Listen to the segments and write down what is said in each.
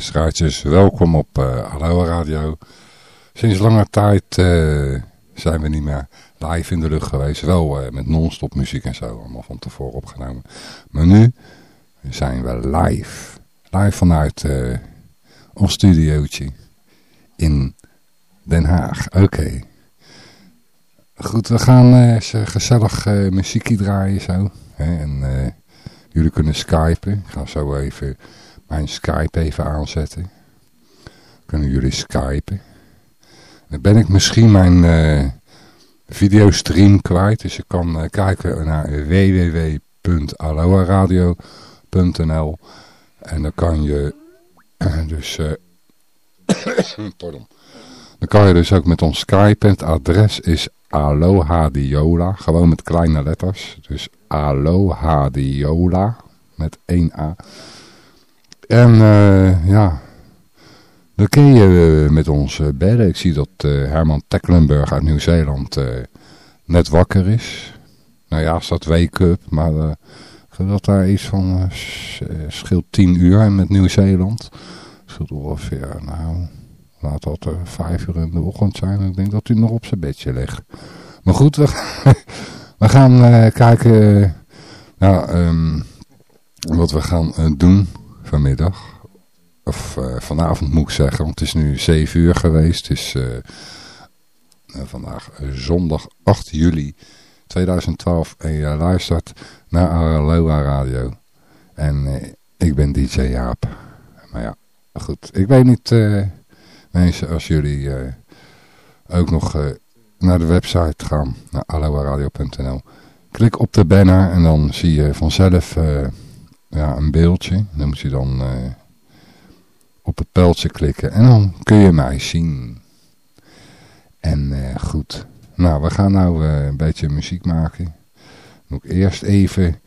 luisteraartjes, welkom op uh, Aloha Radio. Sinds lange tijd uh, zijn we niet meer live in de lucht geweest. Wel uh, met non-stop muziek en zo, allemaal van tevoren opgenomen. Maar nu zijn we live. Live vanuit ons studiootje in Den Haag. Oké. Goed, we gaan gezellig muziekje draaien zo. Hè, en jullie kunnen skypen. Ik ga zo even mijn Skype even aanzetten. Kunnen jullie skypen. Dan ben ik misschien mijn uh, videostream kwijt. Dus je kan uh, kijken naar www.aloaradio.nl En dan kan je dus... pardon. Dan kan je dus ook met ons Skype. Het adres is Alohadiola. Gewoon met kleine letters. Dus Alohadiola. Met 1 A. En uh, ja, dan kun je met ons uh, bellen. Ik zie dat Herman Tecklenburg uit Nieuw-Zeeland net wakker is. Nou ja, staat wake-up, maar dat daar iets van scheelt 10 uur met Nieuw-Zeeland. Scheelt ongeveer, nou, laat dat 5 uur in de ochtend zijn. Ik denk dat hij nog op zijn bedje ligt. Maar goed, we, gaan kijken nou, um, wat we gaan doen vanmiddag. Of uh, vanavond moet ik zeggen, want het is nu 7 uur geweest. Het is uh, vandaag zondag 8 juli 2012 en je luistert naar Aloha Radio. En ik ben DJ Jaap. Maar ja, goed. Ik weet niet, mensen, als jullie ook nog naar de website gaan, naar aloaradio.nl. Klik op de banner en dan zie je vanzelf ja, een beeldje. Dan moet je dan uh, op het pijltje klikken en dan kun je mij zien. En uh, goed, nou we gaan nou uh, een beetje muziek maken. Moet ik eerst even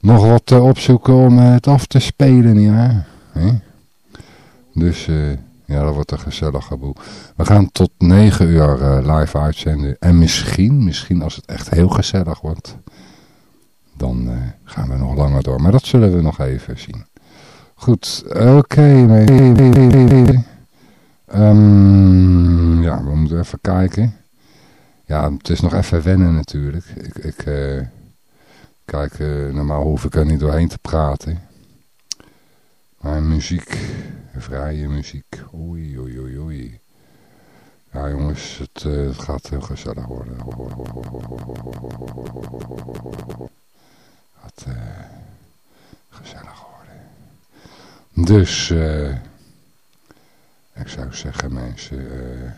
nog wat opzoeken om het af te spelen, ja. Dus ja, dat wordt een gezellige boel. We gaan tot 9 uur live uitzenden. En misschien, misschien als het echt heel gezellig wordt dan uh, gaan we nog langer door. Maar dat zullen we nog even zien. Goed, oké. Okay, um, ja, we moeten even kijken. Ja, het is nog even wennen natuurlijk. Ik, ik uh, kijk, uh, normaal hoef ik er niet doorheen te praten. Maar muziek, vrije muziek, oei, oei, oei, oei. Ja jongens, het, het gaat heel gezellig worden uh, gezellig worden. Dus, uh, ik zou zeggen mensen, uh,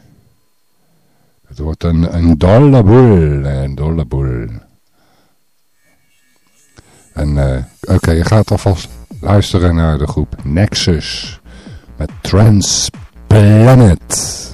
het wordt een, een dolle boel, een dolle boel. En oké, je gaat alvast luisteren naar de groep Nexus met Transplanet.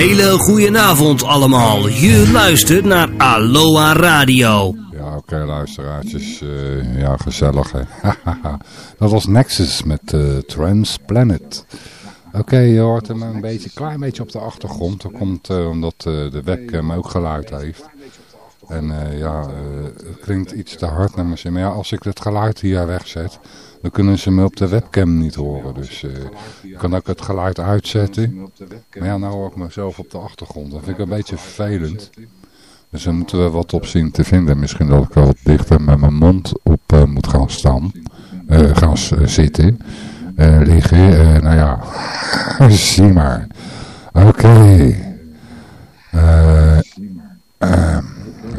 Hele goede avond allemaal. Je luistert naar Aloha Radio. Ja, oké luisteraartjes. Uh, ja, gezellig hè. dat was Nexus met uh, Transplanet. Oké, je hoort hem een beetje, klein beetje op de achtergrond. Dat komt uh, omdat de webcam ook geluid heeft. En ja, het klinkt iets te hard naar mijn. Maar ja, als ik het geluid hier wegzet, dan kunnen ze me op de webcam niet horen. Dus ik kan ook het geluid uitzetten. Maar ja, nou hoor ik mezelf op de achtergrond. Dat vind ik een beetje vervelend. Dus daar moeten we wat op zien te vinden. Misschien dat ik wat dichter met mijn mond op uh, moet gaan staan. Uh, gaan zitten. liggen. nou ja, zie maar. Oké. Okay.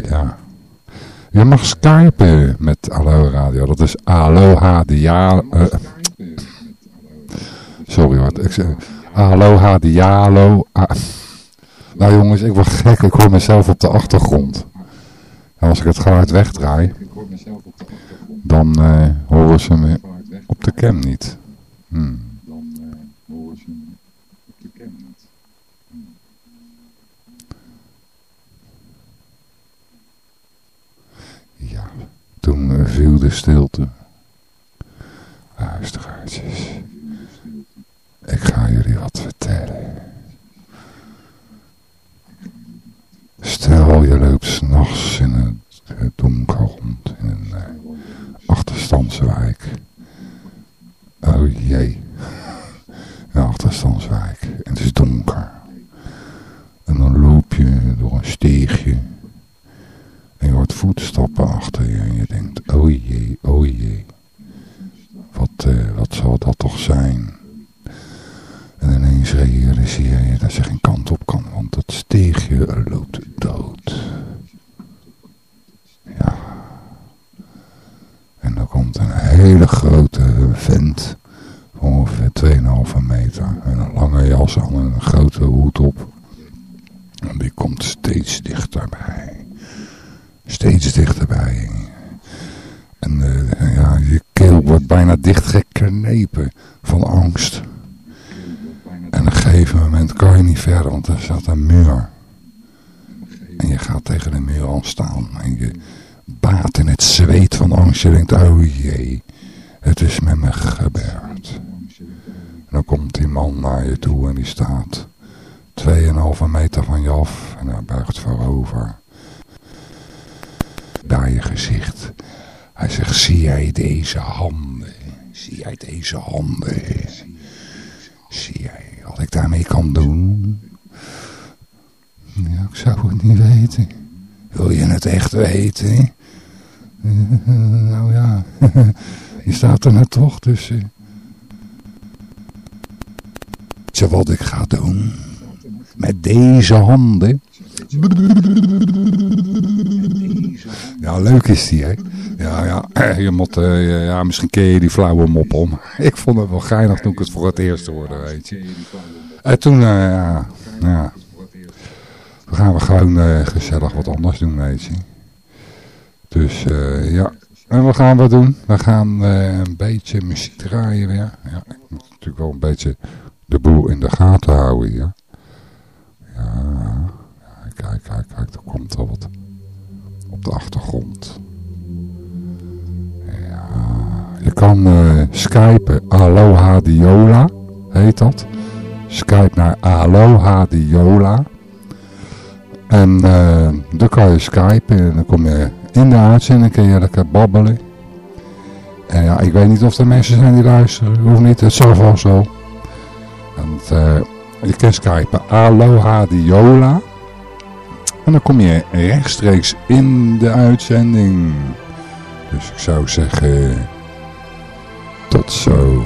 ja. Je mag skypen met Aloha Radio. Dat is Aloha. Uh, sorry wat. Ik zeg, Aloha Dialo. Ah. Nou jongens, ik word gek. Ik hoor mezelf op de achtergrond. En als ik het geluid wegdraai, dan uh, horen ze me op de cam niet. Hmm. Ja, toen viel de stilte. Luisteraartjes, ik ga jullie wat vertellen. Stel je loopt s'nachts in het donker rond in een uh, achterstandswijk. Oh jee, een achterstandswijk en het is donker. En dan loop je door een steegje en je hoort voetstappen achter je en je denkt, oh jee, oh jee. Wat, uh, wat zal dat toch zijn? En ineens realiseer je dat je geen kant op kan, want dat steegje loopt dood. Ja. hele grote vent. Van ongeveer 2,5 meter. En een lange jas aan en een grote hoed op. En die komt steeds dichterbij. Steeds dichterbij. En uh, ja, je keel wordt bijna dichtgeknepen van angst. En op een gegeven moment kan je niet verder, want er staat een muur. En je gaat tegen de muur al staan. En je baat in het zweet van angst. Je denkt, oh jee, het is met me gebeurd. En dan komt die man naar je toe en staat 2,5 meter van je af. En hij buigt voorover. Bij je gezicht. Hij zegt, zie jij deze handen? Zie jij deze handen? Zie jij wat ik daarmee kan doen? Ja, ik zou het niet weten. Wil je het echt weten? nou ja, je staat er net toch, dus... Wat ik ga doen? Met deze handen... Ja, leuk is die, hè? Ja, ja, je moet, uh, ja, misschien ken je die flauwe mop om. Ik vond het wel geinig toen ik het voor het eerst hoorde, weet je. En toen, uh, ja, ja. Dan gaan we gewoon uh, gezellig wat anders doen, weet je. Dus, ja. En wat gaan we doen? We gaan een beetje muziek draaien weer. Ja, ik moet natuurlijk wel een beetje de boel in de gaten houden, ja. Ja, kijk, kijk, kijk, er komt al wat op de achtergrond. Ja, je kan uh, skypen Aloha Diola, heet dat. Skype naar Aloha Diola. En uh, dan kan je skypen en dan kom je in de uitzending, kun je lekker babbelen. En ja, ik weet niet of er mensen zijn die luisteren of niet, het zal wel zo. Want, uh, je kan skypen Aloha Diola. En dan kom je rechtstreeks in de uitzending. Dus ik zou zeggen, tot zo.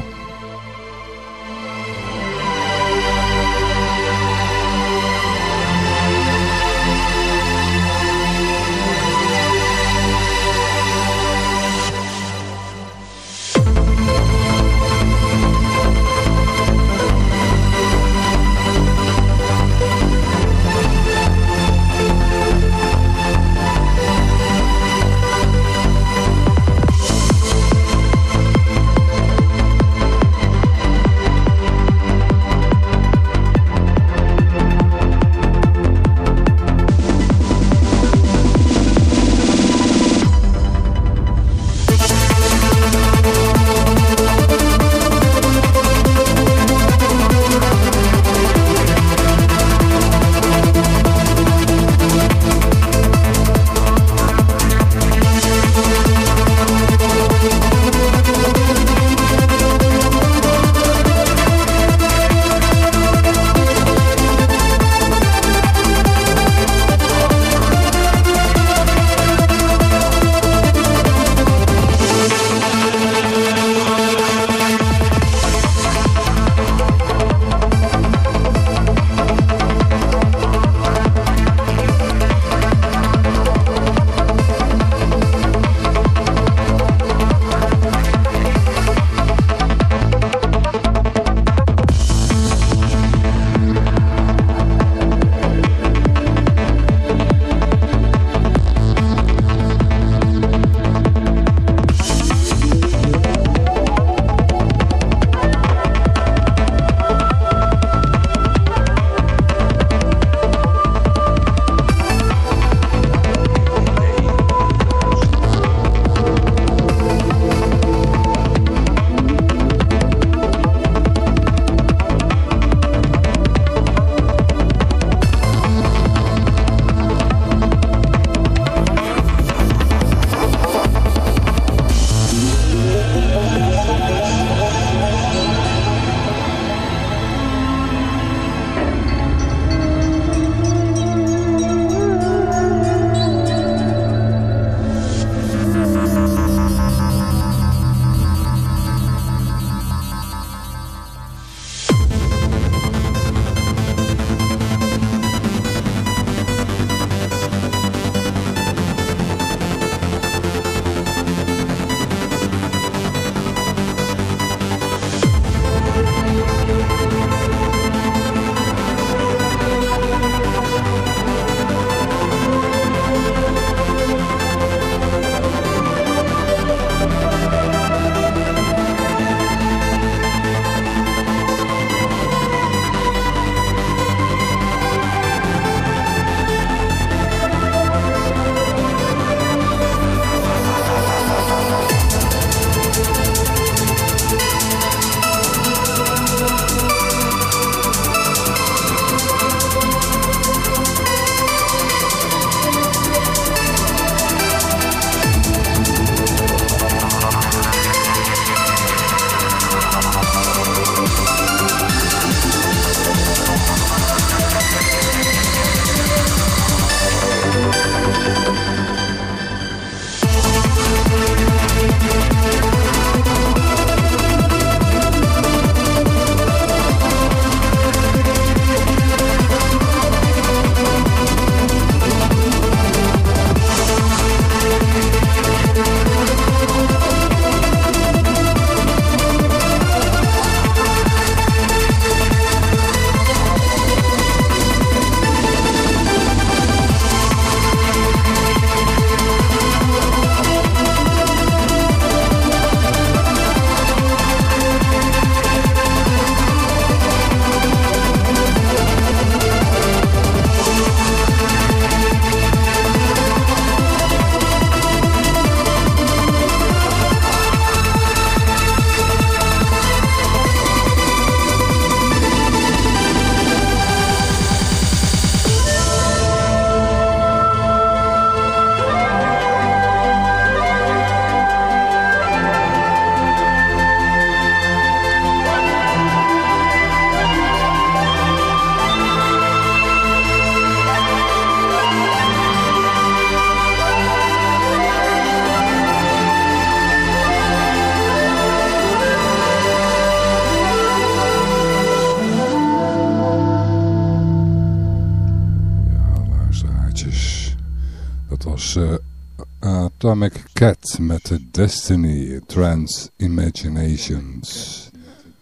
Atomic Cat met de Destiny Trans Imaginations.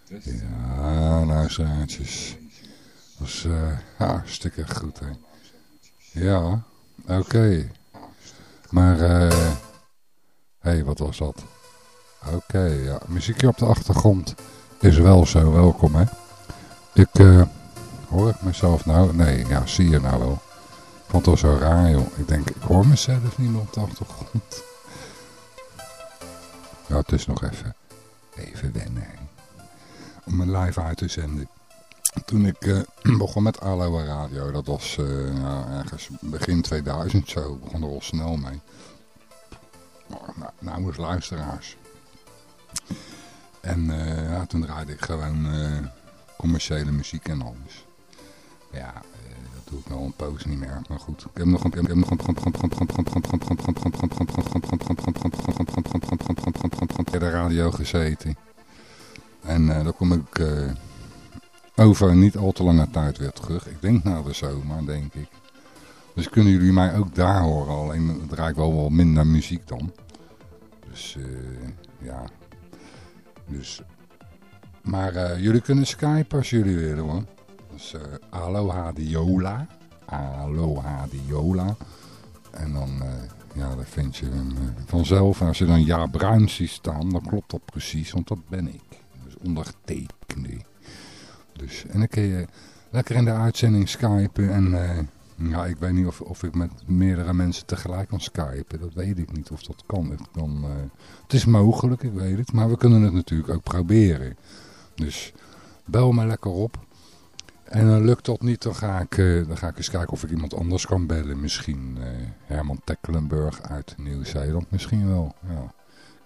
Ja, luisteraartjes. Dat is uh, hartstikke goed, hè. Ja, oké. Maar, eh... Hé, hey, wat was dat? Oké, ja. Muziekje op de achtergrond is wel zo welkom, hè. Ik, eh... hoor ik mezelf nou? Nee, ja, zie je nou wel. Vond het zo raar, joh. Ik denk, ik hoor mezelf niet meer op de achtergrond. Ja, het is nog even, even wennen. Om een live uit te zenden. Toen ik uh, begon met Aloha Radio, dat was nou, ergens begin 2000 zo, begon er al snel mee. Nou, nou luisteraars. En uh, ja, toen draaide ik gewoon commerciële muziek en alles. Ja, ik wel een poos niet meer, maar goed. Ik heb nog een... Ik heb nog een... de radio gezeten. En uh, dan kom ik uh, over niet al te lange tijd weer terug. Ik denk na de zomer, denk ik. Dus kunnen jullie mij ook daar horen. Alleen draai ik wel wat minder muziek dan. Dus uh, ja. Dus. Maar jullie kunnen skypen als jullie willen hoor. Dus Aloha Diola. Aloha Diola. En dan, ja, dan vind je hem vanzelf. En als je dan Ja Bruin ziet staan, dan klopt dat precies. Want dat ben ik ondertekende. Dus, en dan kun je lekker in de uitzending skypen. En uh, ja, ik weet niet of, of ik met meerdere mensen tegelijk kan skypen. Dat weet ik niet of dat kan. Het, kan, uh, het is mogelijk, ik weet het. Maar we kunnen het natuurlijk ook proberen. Dus bel me lekker op. En dan lukt dat niet, dan ga, ik, uh, dan ga ik eens kijken of ik iemand anders kan bellen. Misschien Herman Tecklenburg uit Nieuw-Zeeland. Misschien wel, ja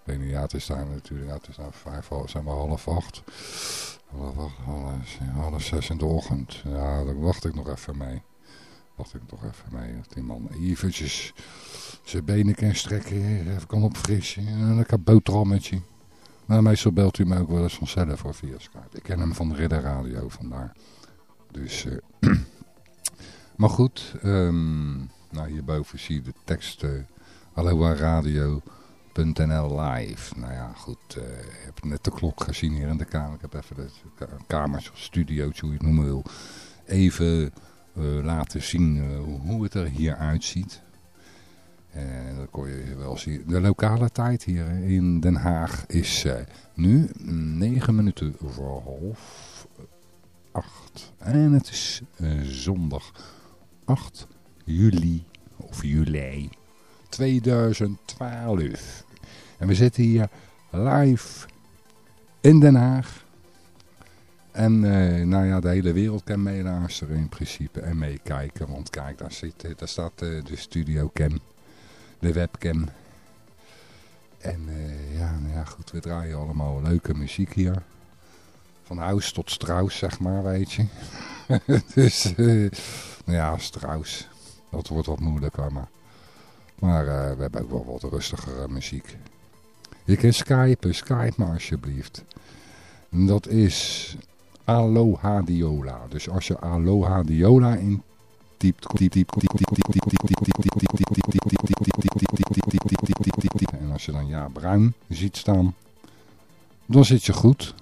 weet niet, ja, het is daar natuurlijk, ja, het is daar vijf, zijn we half acht. Half acht, zes in de ochtend. Ja, daar wacht ik nog even mee. Wacht ik nog even mee. Dat die man eventjes zijn benen kan strekken, even kan opfrissen. En een lekker boterhammetje. Maar meestal belt u me ook wel eens vanzelf voor via Skype. Ik ken hem van de Ridder Radio vandaar. Dus, uh, maar goed. Um, nou, hierboven zie je de tekst. Uh, Aloha Radio .nl live. Nou ja, goed. Uh, ik heb net de klok gezien hier in de kamer. Ik heb even de kamers of studio's, hoe je het noemen wil, even laten zien hoe het er hier uitziet. En dat kon je wel zien. De lokale tijd hier in Den Haag is nu 9 minuten voor half 8. En het is zondag 8 juli of juli 2012. En we zitten hier live in Den Haag. En uh, nou ja, de hele wereld kan meeluisteren in principe en meekijken. Want kijk, daar, zit, daar staat de studiocam, de webcam. En ja, nou ja, goed, we draaien allemaal leuke muziek hier. Van huis tot Strauss, zeg maar, weet je. dus, nou ja, Strauss. Dat wordt wat moeilijker, maar... Maar we hebben ook wel wat rustigere muziek. Je kan skypen, skype maar alsjeblieft. Dat is Aloha Diola. Dus als je Aloha Diola intypt... En als je dan ja bruin ziet staan, dan zit je goed.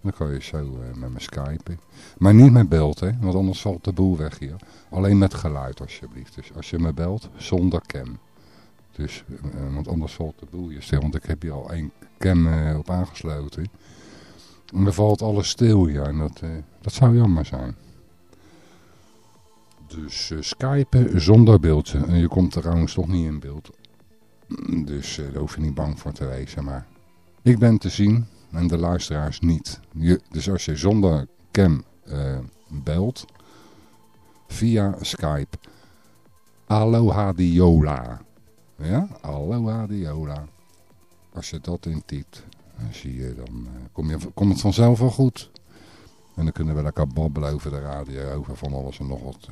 Dan kan je zo uh, met me skypen. Maar niet met beeld, hè, want anders valt de boel weg hier. Alleen met geluid, alsjeblieft. Dus als je me belt, zonder cam. Dus, uh, want anders valt de boel je stil. Want ik heb hier al één cam op aangesloten. En dan valt alles stil hier. En dat, dat zou jammer zijn. Dus skypen zonder beeld. En je komt trouwens toch niet in beeld. Dus daar hoef je niet bang voor te wezen. Maar ik ben te zien en de luisteraars niet. Dus als je zonder cam belt. Via Skype. Aloha Diola. Ja, Aloha Diola. Als je dat intypt, dan zie je, dan je, komt het vanzelf wel goed. En dan kunnen we lekker babbelen over de radio, over van alles en nog wat.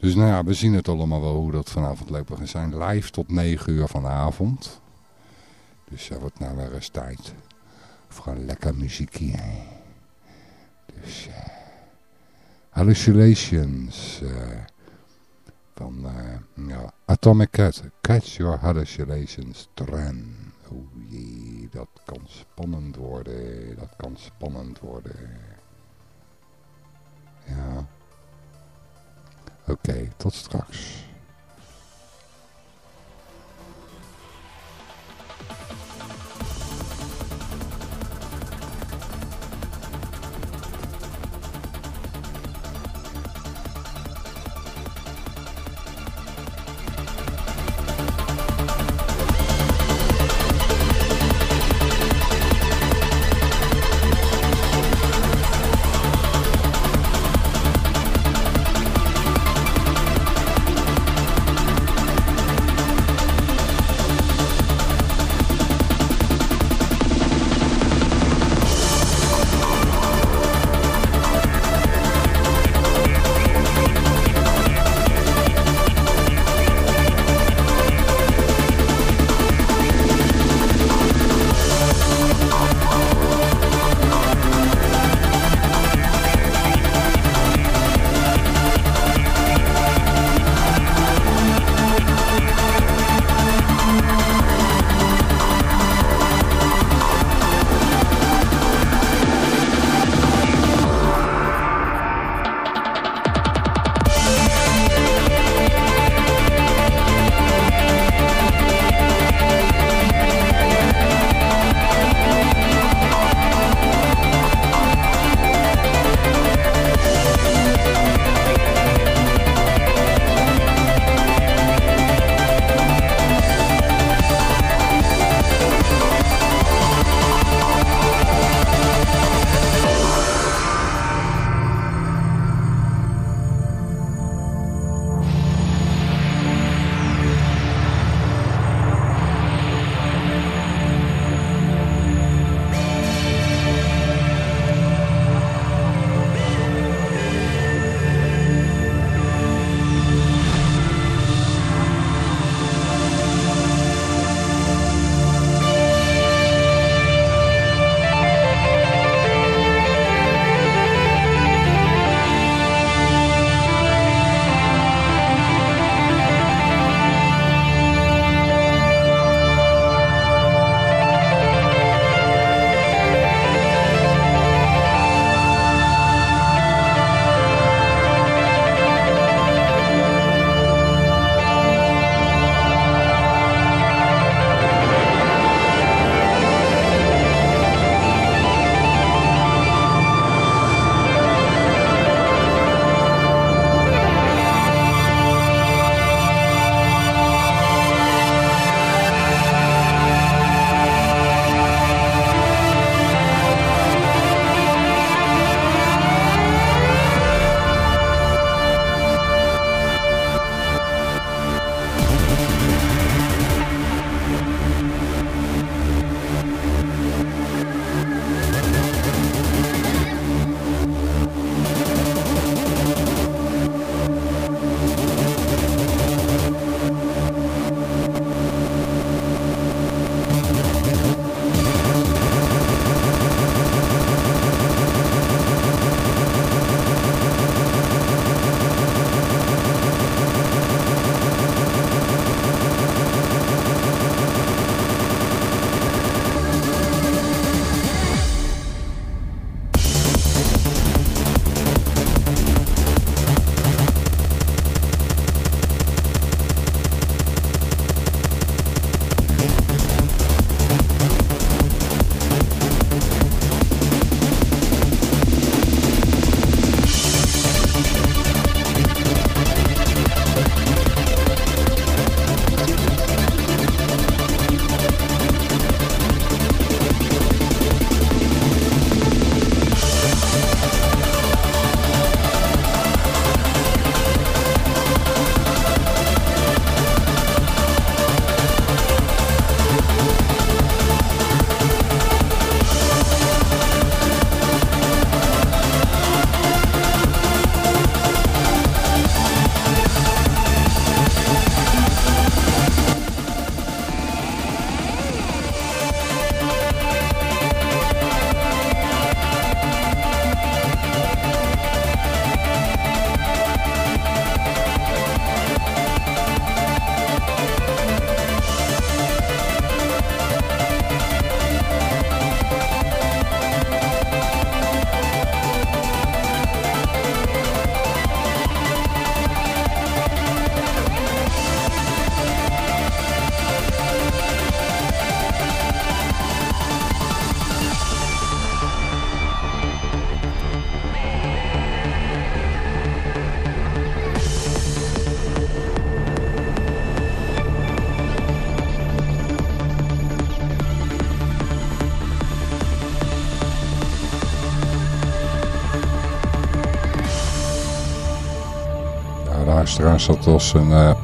Dus nou ja, we zien het allemaal wel hoe dat vanavond loopt. We zijn live tot 9 uur vanavond. Dus dat wordt nou weer eens tijd voor een lekker muziekje. Dus uh, Hallucinations uh, van uh, ja, Atomic Cat, Catch Your Hallucinations Trend. Oeh jee, dat kan spannend worden, dat kan spannend worden. Ja. Oké, tot straks. Dat was een, uh,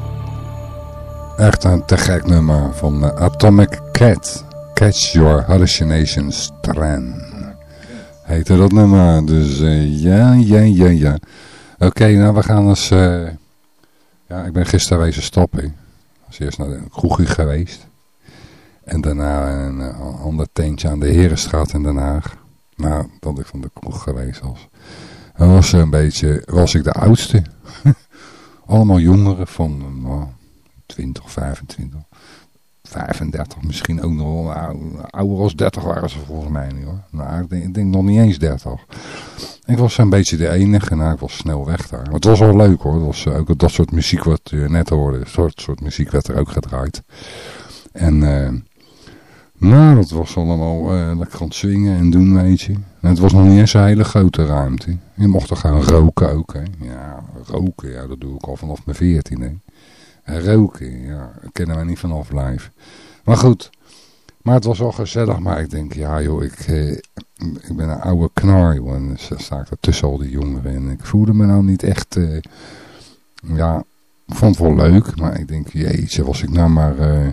echt een te gek nummer van uh, Atomic Cat. Catch Your Hallucinations Tran. Heette dat nummer. Dus uh, ja, ja, ja, ja. Oké, nou we gaan eens... ja, ik ben gisteren wezen stoppen. Als eerst naar de kroegie geweest. En daarna een ander teentje aan de Herenstraat in Den Haag. Nou, dat ik van de kroeg geweest was. En was een beetje, was ik de oudste. Allemaal jongeren van nou, 20, 25, 35, misschien ook nog ouder als 30 waren ze volgens mij nu hoor. Nou, ik denk, nog niet eens 30. Ik was een beetje de enige, nou ik was snel weg daar. Maar het was wel leuk hoor, het was ook dat soort muziek wat je net hoorde, soort, soort muziek werd er ook gedraaid. En... Uh, nou, dat was allemaal uh, aan het swingen en doen, weet je. En het was nog niet eens een hele grote ruimte. Je mocht er gaan roken ook, hè. Ja, roken, ja, dat doe ik al vanaf mijn veertiende. En roken, ja, daar kennen wij niet vanaf live. Maar goed, maar het was wel gezellig. Maar ik denk, ja joh, ik, eh, ik ben een oude knar, joh. En dan sta ik er tussen al die jongeren. En ik voelde me nou niet echt, eh, ja, ik vond het wel leuk. Maar ik denk, jeetje, was ik nou maar... Uh,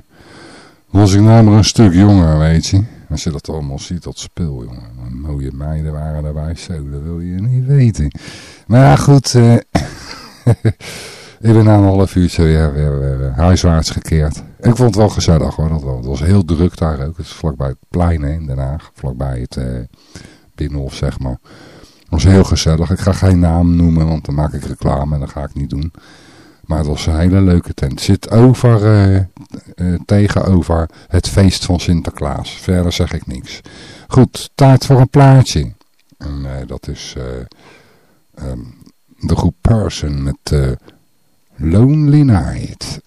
was ik nou maar een stuk jonger, weet je. Als je dat allemaal ziet, dat speel, jongen. Mooie meiden waren erbij, zo, dat wil je niet weten. Maar ja, goed. Eh, ik ben na een half uurtje weer, weer, weer huiswaarts gekeerd. Ik vond het wel gezellig hoor, dat. Het was heel druk daar ook. Het is vlakbij het plein in Den Haag. Vlakbij het uh, Binnenhof, zeg maar. Het was heel gezellig. Ik ga geen naam noemen, want dan maak ik reclame en dat ga ik niet doen. Maar het was een hele leuke tent. zit over, uh, uh, tegenover het feest van Sinterklaas. Verder zeg ik niks. Goed, taart voor een plaatje. En uh, dat is um, de groep Person met Lonely Night.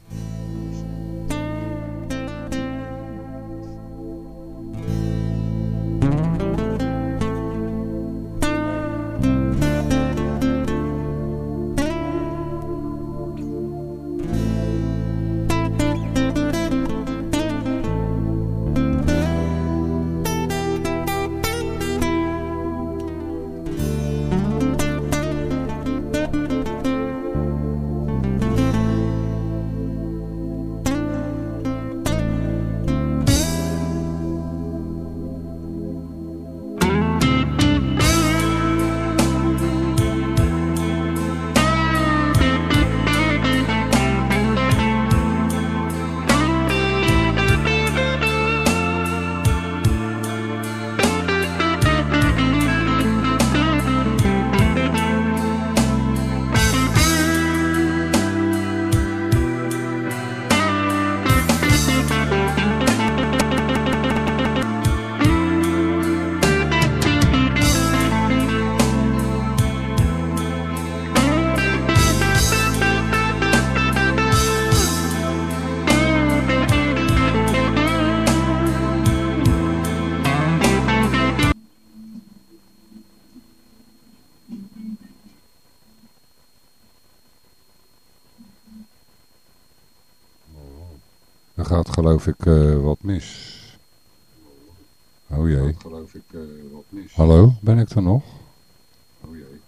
Geloof ik uh, wat mis. Oh jee. geloof ik uh, wat mis. Hallo, ben ik er nog? Oh jee.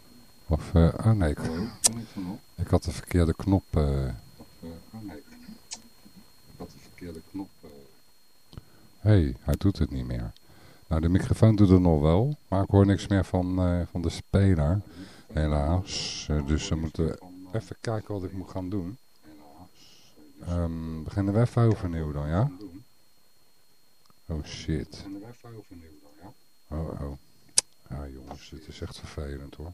Of, uh, oh nee. Ik, Hallo, ben ik er nog? Ik had de verkeerde knop. Uh... Of, oh nee. Ik had de verkeerde knop. Hé, hey, hij doet het niet meer. Nou, de microfoon doet het nog wel, maar ik hoor niks meer van, van de speler. Helaas. dus we moeten even kijken wat ik moet gaan doen. Um, beginnen we even overnieuw dan, ja? Oh shit. Beginnen even overnieuw dan, ja? Oh, oh. Ja jongens, dit is echt vervelend hoor.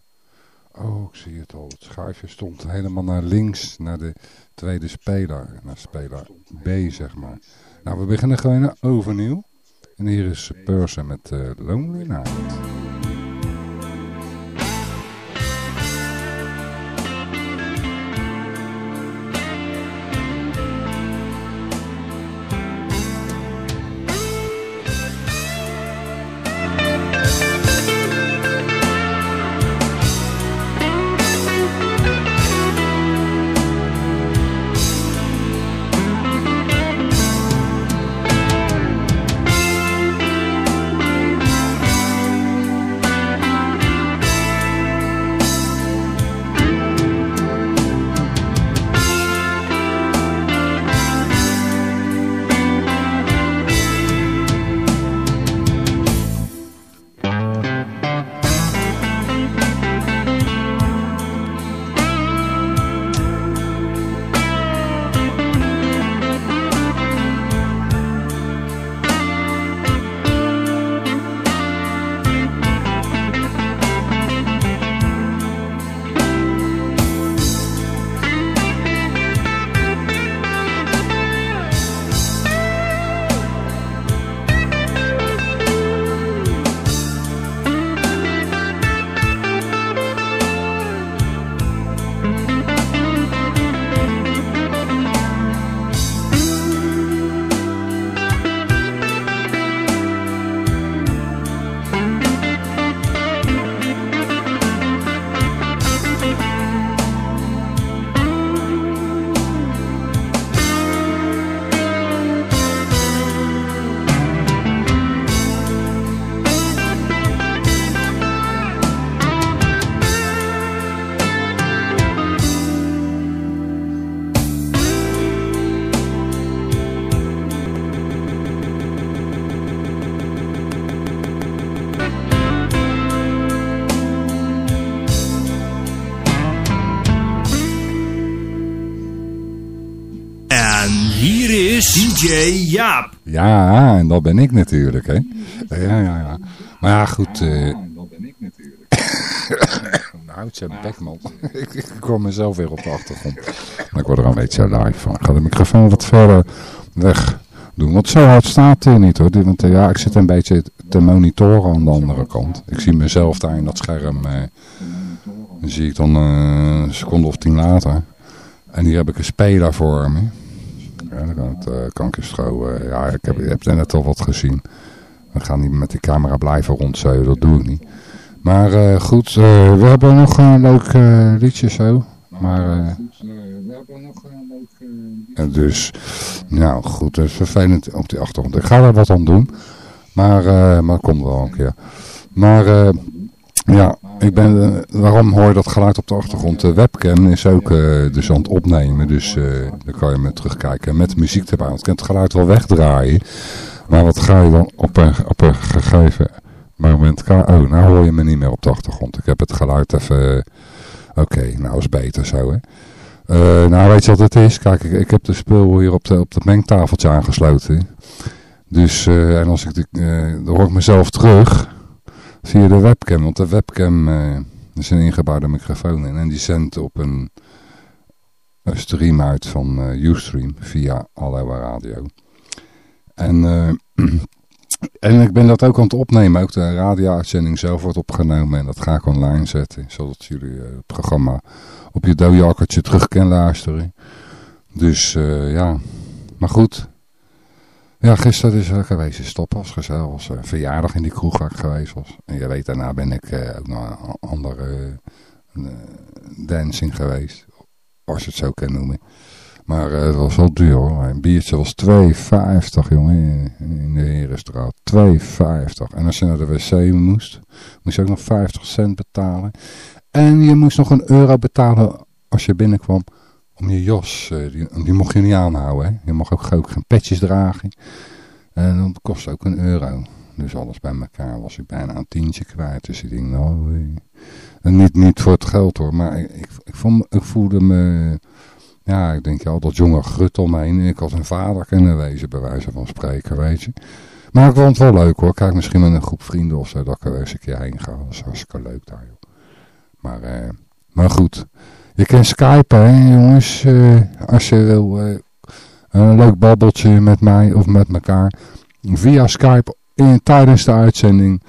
Oh, ik zie het al. Het schuifje stond helemaal naar links, naar de tweede speler. Naar speler B, zeg maar. Nou, we beginnen gewoon overnieuw. En hier is Person met uh, Lonely Night. Jaap. Ja, en dat ben ik natuurlijk, hè. Ja, ja, ja. Maar ja, goed. Uh... Ja, dat ben ik natuurlijk. nou, het zijn bekman. ik kom mezelf weer op de achtergrond. Ik word er een beetje live van. Ik ga de microfoon wat verder weg doen. Want zo hard staat hij niet hoor. Want ja, ik zit een beetje te monitoren aan de andere kant. Ik zie mezelf daar in dat scherm. Eh, dan zie ik dan uh, een seconde of tien later. En hier heb ik een speler voor me. Kan, het, uh, ja, ik heb, je net al wat gezien. We gaan niet met die camera blijven rondzeulen, dat doe ik niet. Maar uh, goed, we hebben nog een leuk liedje zo. Maar, we hebben nog een leuk. Dus, nou goed, het is vervelend op die achtergrond. Ik ga er wat aan doen. Maar, maar dat komt wel een keer. Maar... Ja, ik ben, waarom hoor je dat geluid op de achtergrond? De webcam is ook dus aan het opnemen, dus uh, dan kan je me terugkijken. Met muziek erbij, want ik kan het geluid wel wegdraaien. Maar wat ga je dan op een, op een gegeven moment... Oh, nou hoor je me niet meer op de achtergrond. Ik heb het geluid even... Oké, nou is beter zo, hè. nou, weet je wat het is? Kijk, ik, ik heb de spul hier op, de, op het mengtafeltje aangesloten. Dus, en als ik, dan hoor ik mezelf terug via de webcam. Want de webcam is een ingebouwde microfoon. En die zendt op een, een stream uit van uh, Ustream via Aloha Radio. En, uh, en ik ben dat ook aan het opnemen. Ook de radio-uitzending zelf wordt opgenomen. En dat ga ik online zetten. Zodat jullie het programma op je dojakkertje terug kunnen luisteren. Dus ja, maar goed... Ja, gisteren is er geweest Stop was gezellig. was een verjaardag in die kroeg geweest was. En je weet, daarna ben ik uh, ook naar een andere uh, dancing geweest. Als je het zo kan noemen. Maar het was wel duur hoor. Een biertje was 2,50 jongen in, in de Herenstraat. 2,50. En als je naar de wc moest, moest je ook nog 50 cent betalen. En je moest nog een euro betalen als je binnenkwam om je jas, eh, die, die, mocht je niet aanhouden. Hè? Je mag ook, geen petjes dragen. En dat kost ook een euro. Dus alles bij elkaar was ik bijna een tientje kwijt. Dus ik denk, nou, eh, niet, niet voor het geld hoor. Maar ik, ik, vond, ik voelde me, ja, ik denk ja, dat jonge grut omheen. Ik had een vader kunnen wezen, bij wijze van spreken, weet je. Maar ik vond het wel leuk hoor. Kijk, misschien met een groep vrienden of zo, dat ik er eens een keer heen ga. Dat is hartstikke leuk daar joh. Maar, eh, maar goed. Je kan skypen, hè, jongens. Uh, als je wil uh, een leuk babbeltje met mij of met elkaar. Via Skype tijdens de uitzending.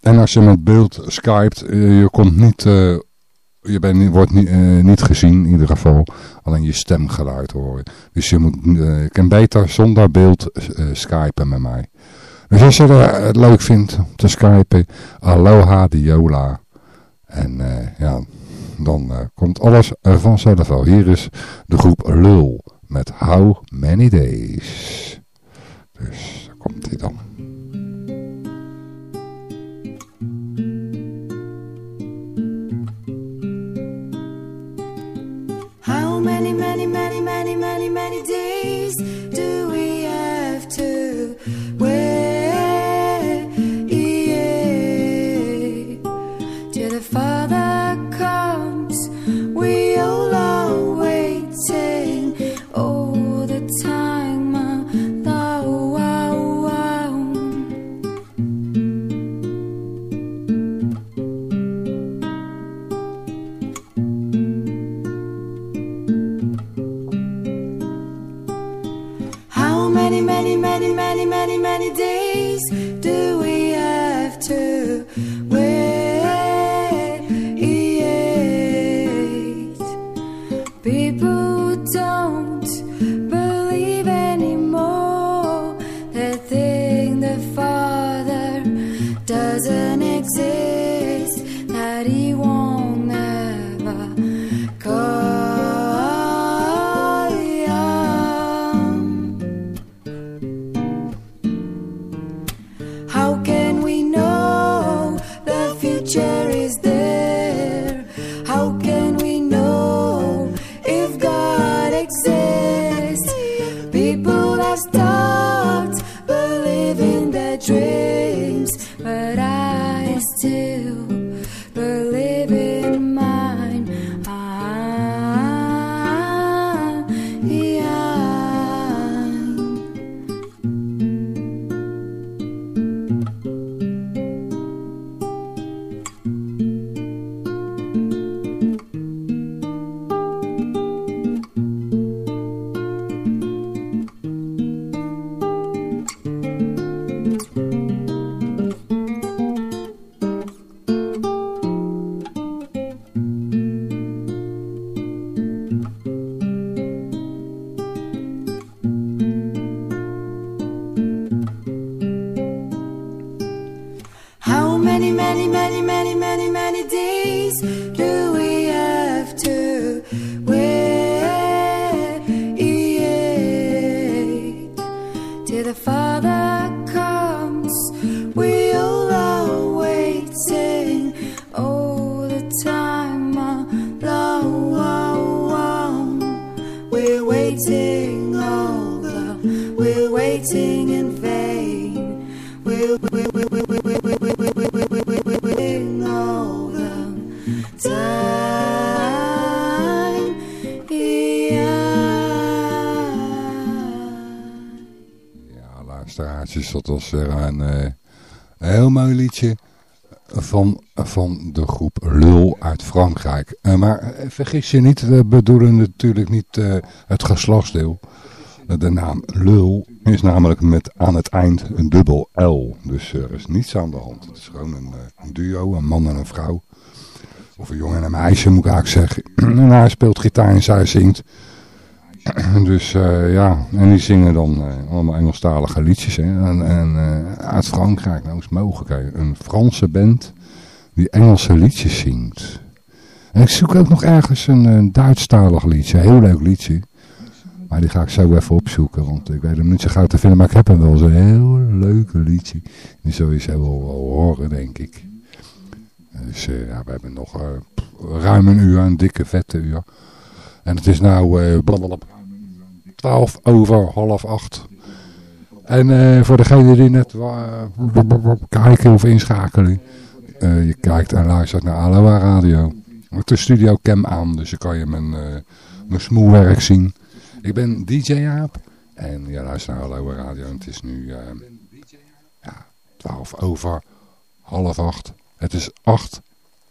En als je met beeld skypt, uh, je komt niet... je bent, wordt niet, niet gezien in ieder geval. Alleen je stemgeluid horen. Dus je moet, je kan beter zonder beeld skypen met mij. Dus als je het leuk vindt om te skypen. Aloha Diola. En ja dan uh, komt alles vanzelf wel. Hier is de groep Lul met How Many Days. Dus komt hij dan. How many, many, many, many, many, many days do we have to we all are waiting all the time. How many, many, many, many, many, many days dat was weer een, eh, een heel mooi liedje van, van de groep Lul uit Frankrijk. Eh, maar eh, vergis je niet, we bedoelen natuurlijk niet het geslachtsdeel. De naam Lul is namelijk met aan het eind een dubbel L. Dus er is niets aan de hand. Het is gewoon een, een duo, een man en een vrouw. Of een jongen en een meisje moet ik eigenlijk zeggen. en hij speelt gitaar en zij zingt. dus eh, ja, en die zingen dan eh, allemaal Engelstalige liedjes. Hè. En, en eh, uit Frankrijk, nou is mogelijk. Een Franse band die Engelse liedjes zingt. En ik zoek ook nog ergens een, een Duitsstalig liedje. Een heel leuk liedje. Maar die ga ik zo even opzoeken, want ik weet hem niet zo gauw te vinden. Maar ik heb hem wel zo'n heel leuk liedje. Die zul je zo wel, horen, denk ik. Dus ja, we hebben nog ruim een uur, een dikke vette uur. En het is nou blablabla, 12 over half acht. En eh, voor degene die net kijken of inschakelen. eh, je kijkt en luistert naar Aloha Radio. Met de studio cam aan, dus dan kan je mijn, eh mijn smoelwerk zien. Ik ben DJ Aap. En ja, luister naar Aloha Radio. En het is nu ja, 12 over half acht. Het is 8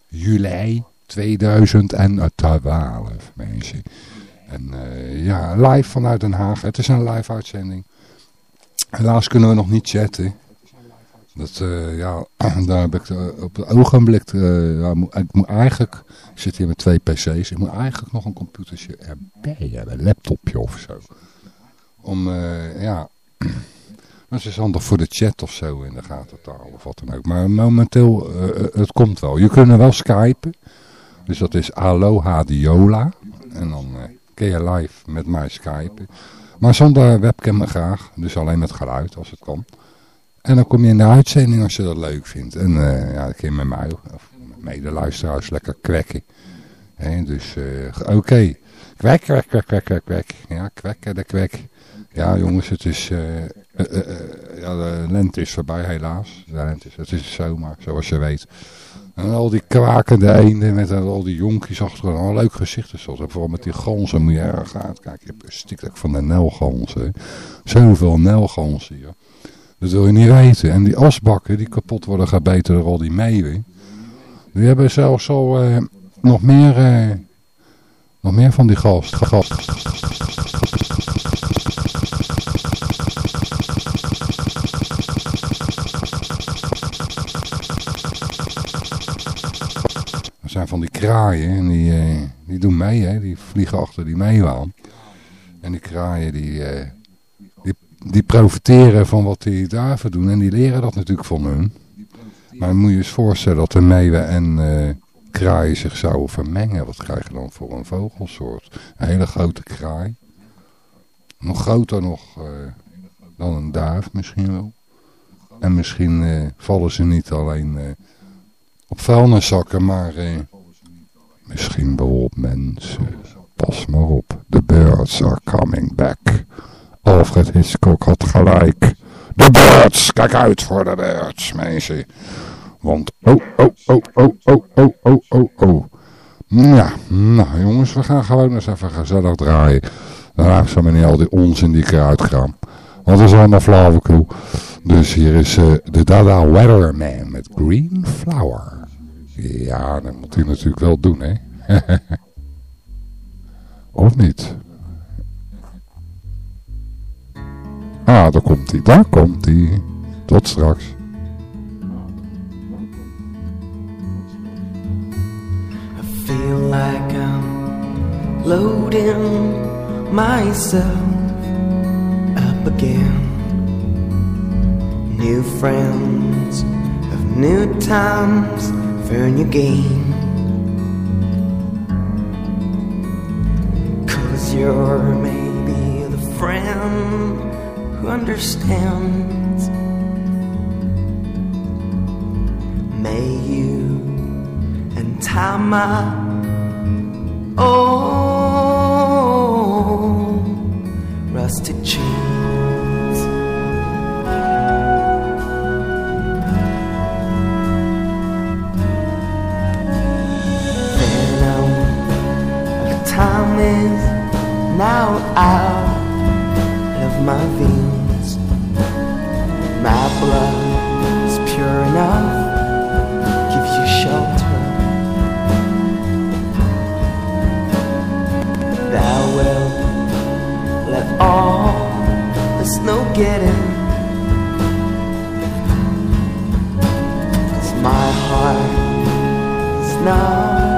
juli 2012, mensen. En eh, ja, live vanuit Den Haag. Het is een live uitzending. Helaas kunnen we nog niet chatten. Dat, eh, ja, daar heb ik eh, op het ogenblik, ja, ik moet eigenlijk, ik zit hier met twee pc's, ik moet eigenlijk nog een computertje erbij hebben, een laptopje of zo. Om, ja, dat is handig voor de chat of zo in de gaten te houden of wat dan ook. Maar momenteel, het komt wel. Je kunt wel skypen, dus dat is Aloha Diola. En dan je live met mij skypen. Maar zonder webcam graag, dus alleen met geluid als het kan. En dan kom je in de uitzending als je dat leuk vindt. En eh, ja, dan kun je met mij of medeluisteraars lekker kwekken. Hè, dus eh, oké. Kwek, kwek, kwek, kwek, kwek, kwek. Ja, kwekken de kwek. Ja jongens, het is... eh, ja, de lente is voorbij helaas. De lente is, het is zomaar, zoals je weet. En al die kwakende eenden met al die jonkies achter. Een leuk gezicht is dat. Vooral met die ganzen moet je erg uitkijken. Je hebt van de nelganzen. Zoveel nelganzen hier. Dat wil je niet weten. En die asbakken die kapot worden gebeten door al die meeuwen. Die hebben zelfs al eh, nog meer... eh, nog meer van die gas. gas, Er kraaien en die, eh, die doen mee, hè. die vliegen achter die meeuwen. En die kraaien die, eh, die, die profiteren van wat die duiven doen en die leren dat natuurlijk van hun. Maar moet je eens voorstellen dat de meeuwen en eh, kraaien zich zouden vermengen. Wat krijg je dan voor een vogelsoort? Een hele grote kraai. Nog groter nog dan een duif misschien wel. En misschien vallen ze niet alleen op vuilniszakken, maar misschien op mensen. Pas maar op, the birds are coming back. Alfred Hitchcock had gelijk. De birds, kijk uit voor de birds, mensen. Want, oh, oh, oh, oh, oh, oh, oh, oh, oh. Ja, nou jongens, we gaan gewoon eens even gezellig draaien. Daarna maar niet al die onzin die ik eruit gram. Want dat is allemaal flauwekul. Dus hier is eh, de Dada Weatherman met Green Flower. Ja, dat moet hij natuurlijk wel doen, hè. of niet? Ah, daar komt hij, daar komt hij. Tot straks. I feel like I'm loading myself up again. New friends of new times burn again. Cause you're maybe the friend who understands. May you and Tama. Oh, rusted chain. now out of my veins. My blood is pure enough, give you shelter. Thou wilt let all the snow get in. Cause my heart is not.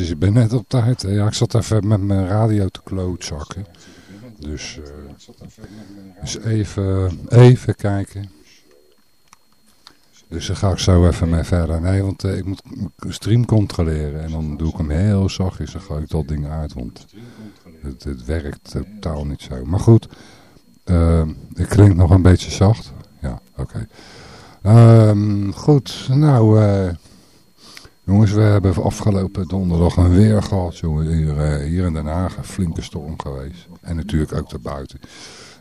Luisteraartjes, ik ben net op tijd. Ja, ik zat even met mijn radio te klootzakken. Dus, dus even, even kijken. Dus dan ga ik zo even mee verder. Nee, want eh, ik moet stream controleren. En dan doe ik hem heel zachtjes. Dan gooi ik dat ding uit. Want het, het werkt totaal niet zo. Maar goed, eh, ik klink nog een beetje zacht. Ja, oké. Ehm, goed, nou... eh, Jongens, we hebben afgelopen donderdag een weer gehad. Hier, eh, hier in Den Haag een flinke storm geweest. En natuurlijk ook daarbuiten.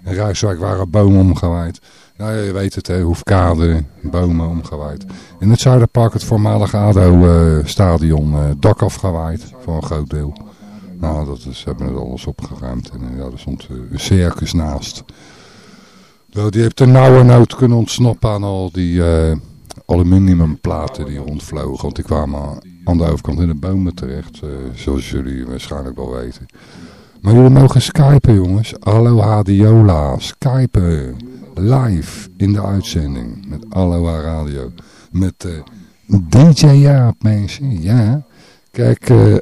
In Rijswijk waren bomen omgewaaid. Nou, je weet het, hè, Hoefkade, bomen omgewaaid. In het Zuiderpark het voormalige ADO-stadion eh, dak afgewaaid. Voor een groot deel. Nou, dat is, hebben we alles opgeruimd. En eh, ja, er stond eh, een circus naast. Nou, die heeft de nauwe nood kunnen ontsnappen aan al die eh, aluminiumplaten die rondvlogen. Want die kwamen aan de overkant in de bomen terecht, eh, zoals jullie waarschijnlijk wel weten. Maar jullie mogen skypen jongens. Hallo Hadiola. Skypen. Live in de uitzending. Met Aloha Radio. Met uh, DJ Jaap mensen. Ja. Kijk. Uh,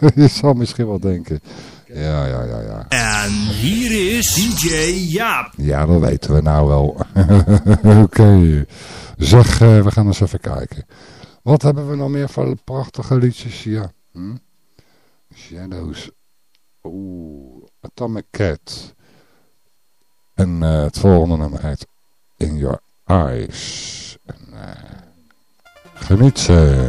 je zal misschien wel denken. Ja, ja, ja, ja. En hier is DJ Jaap. Ja, dat weten we nou wel. Oké. Zeg, uh, we gaan eens even kijken. Wat hebben we nog meer voor prachtige liedjes? Ja. Hm? Shadows. Oeh. Atomic Cat. En uh, het volgende nummer heet In Your Eyes. En, uh, geniet ze.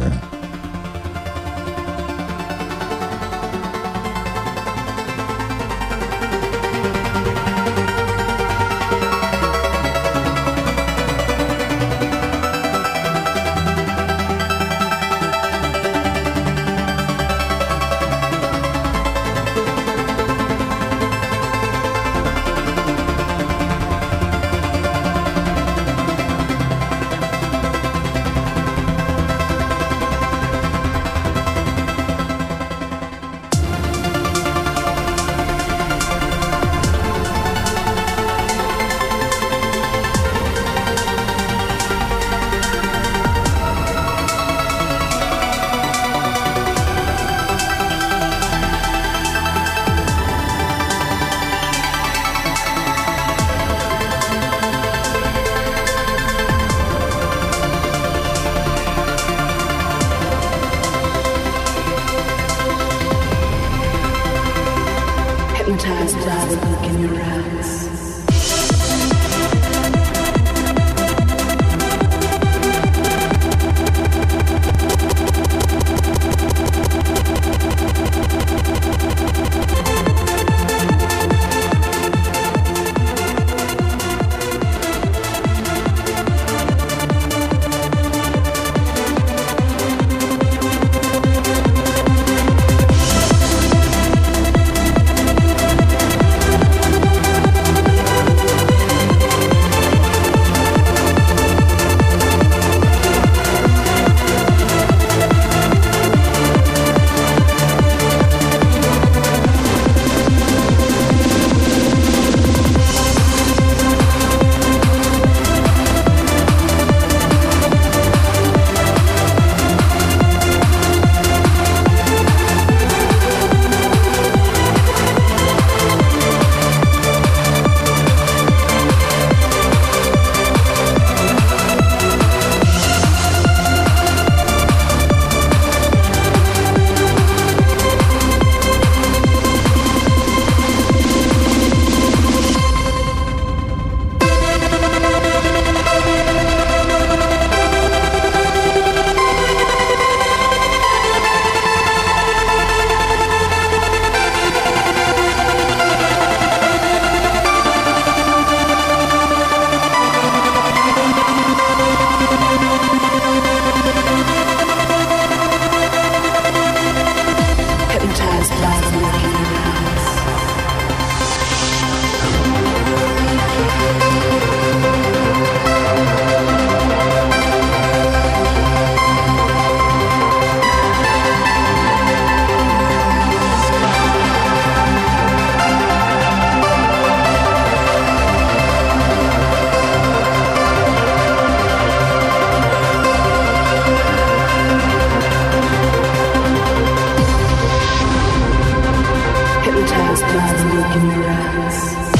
Relax.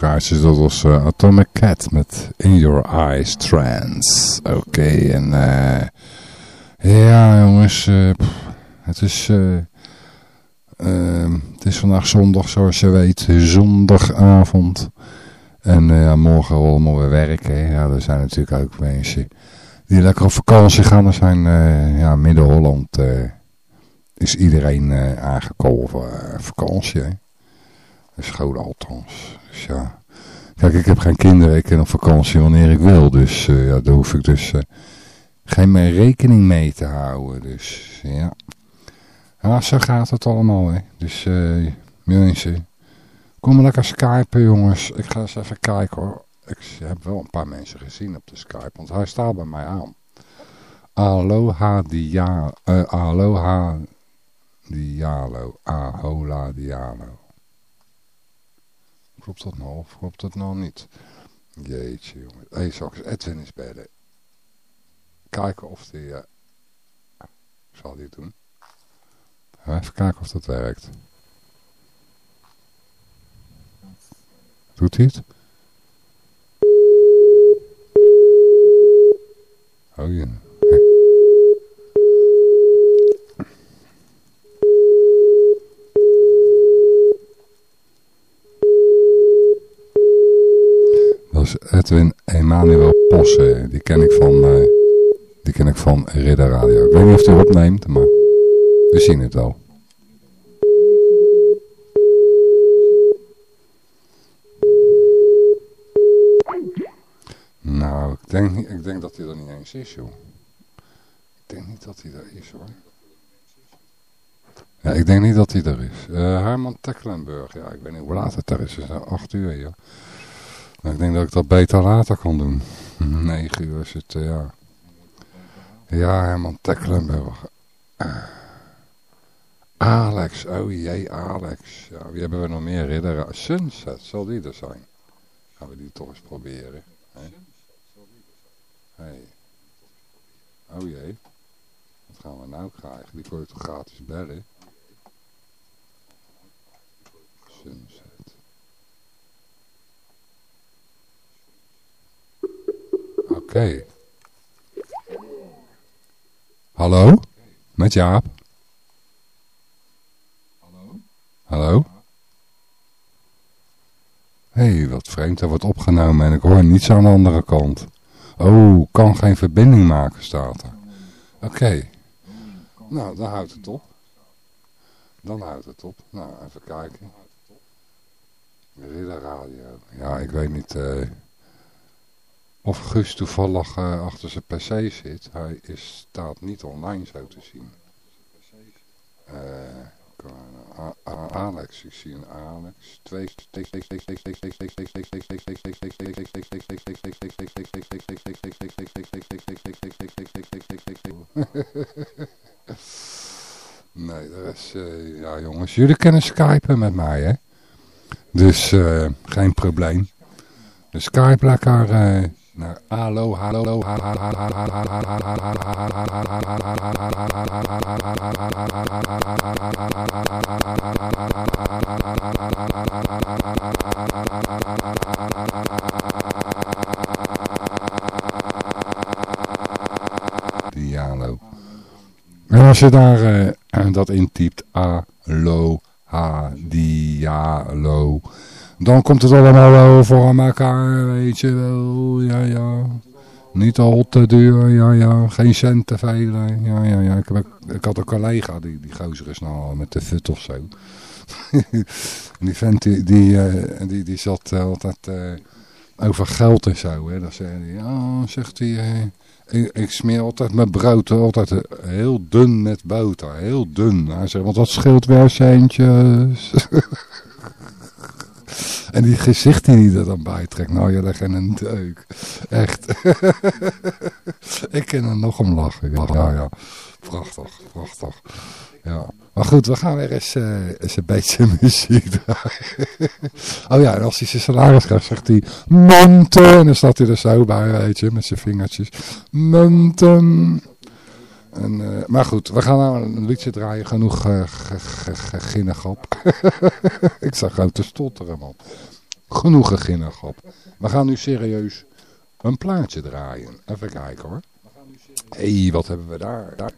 Ja, luisteraars, dat was uh, Atomic Cat met In Your Eyes Trance. Oké, en uh, ja jongens, uh, het is, het is vandaag zondag zoals je weet, zondagavond. En ja, morgen allemaal weer werken. Ja, er zijn natuurlijk ook mensen die lekker op vakantie gaan. Er zijn, ja, Midden-Holland is iedereen aangekomen voor vakantie. Hè? Scholen althans. Ja. Kijk, ik heb geen kinderen. Ik kan op vakantie wanneer ik wil. Dus uh, ja, daar hoef ik dus uh, geen rekening mee te houden. Dus ja. Ja, zo gaat het allemaal. Hè. Dus uh, mensen, kom lekker skypen jongens. Ik ga eens even kijken hoor. Ik heb wel een paar mensen gezien op de Skype. Want hij staat bij mij aan. Aloha dia, uh, aloha dialo. Ahola dialo. Klopt dat nou of klopt dat nou niet? Jeetje jongen. Hé, hey, ik Edwin eens bellen? Kijken of die... Uh... Zal die doen? Even kijken of dat werkt. Doet hij het? Oh ja. Dat Edwin Emanuel Posse. Die ken ik van, uh, die ken ik van Ridder Radio. Ik weet niet of hij opneemt, maar we zien het wel. Nou, ik denk, ik denk dat hij er niet eens is, joh. Ik denk niet dat hij er is, hoor. Ja, ik denk niet dat hij er is. Uh, Herman Tecklenburg, ja, ik weet niet hoe laat het er is. Het is acht uur, ja. Ik denk dat ik dat beter later kan doen. 9 uur is het, uh, ja. Ja, Herman Tecklenburg. Uh, Alex, oh jee, Alex. Ja, wie hebben we nog meer? Ridder Sunset, zal die er zijn? Gaan we die toch eens proberen. Hè? Hey. Oh jee. Wat gaan we nou krijgen? Die kun je toch gratis bellen? Sunset. Oké. Okay. Hallo? Met Jaap? Hallo? Hallo? Hé, hey, wat vreemd. Er wordt opgenomen en ik hoor niets aan de andere kant. Oh, kan geen verbinding maken, staat er. Oké. Nou, dan houdt het op. Dan houdt het op. Nou, even kijken. Ridder Radio. Ja, ik weet niet... Uh, of Gus toevallig uh, achter zijn pc zit. Hij is, staat niet online zo te zien. Uh, Alex, ik zie een Alex. Twee. Nee, dat is, uh, ja jongens, jullie kunnen skypen met mij hè. Dus uh, geen probleem. Dus Skype lekker uh, naar hallo, hallo. En als je daar uh, dat intypt, aloha, dialo, dan komt het allemaal wel voor elkaar, weet je wel, ja, ja. Niet al te duur, ja, ja. Geen cent te veel, ja, ja, ja. Ik, heb, ik had een collega, die, die gozer is nou met de fut of zo. die vent, die, die, uh, die, zat uh, altijd uh, over geld en zo, hè. Dan zei hij, ja, zegt hij... Ik, ik, smeer altijd mijn brood altijd heel dun met boter. Heel dun. Hij zegt, want dat scheelt weer centjes. en die gezicht die hij er dan bij trekt. Nou, je legt een deuk. Echt. ik kan er nog om lachen. Ja, ja. Prachtig, prachtig. Ja. Maar goed, we gaan weer eens, eens een beetje muziek draaien. oh ja, en als hij zijn salaris krijgt, zegt hij munten. En dan staat hij er zo bij, weet je, met zijn vingertjes. Munten. En, eh, maar goed, we gaan nou een liedje draaien. Genoeg uh, geginnigop. Ik zag gewoon te stotteren, man. Genoeg geginnigop. We gaan nu serieus een plaatje draaien. Even kijken hoor. Hé, hey, wat hebben we daar? daar?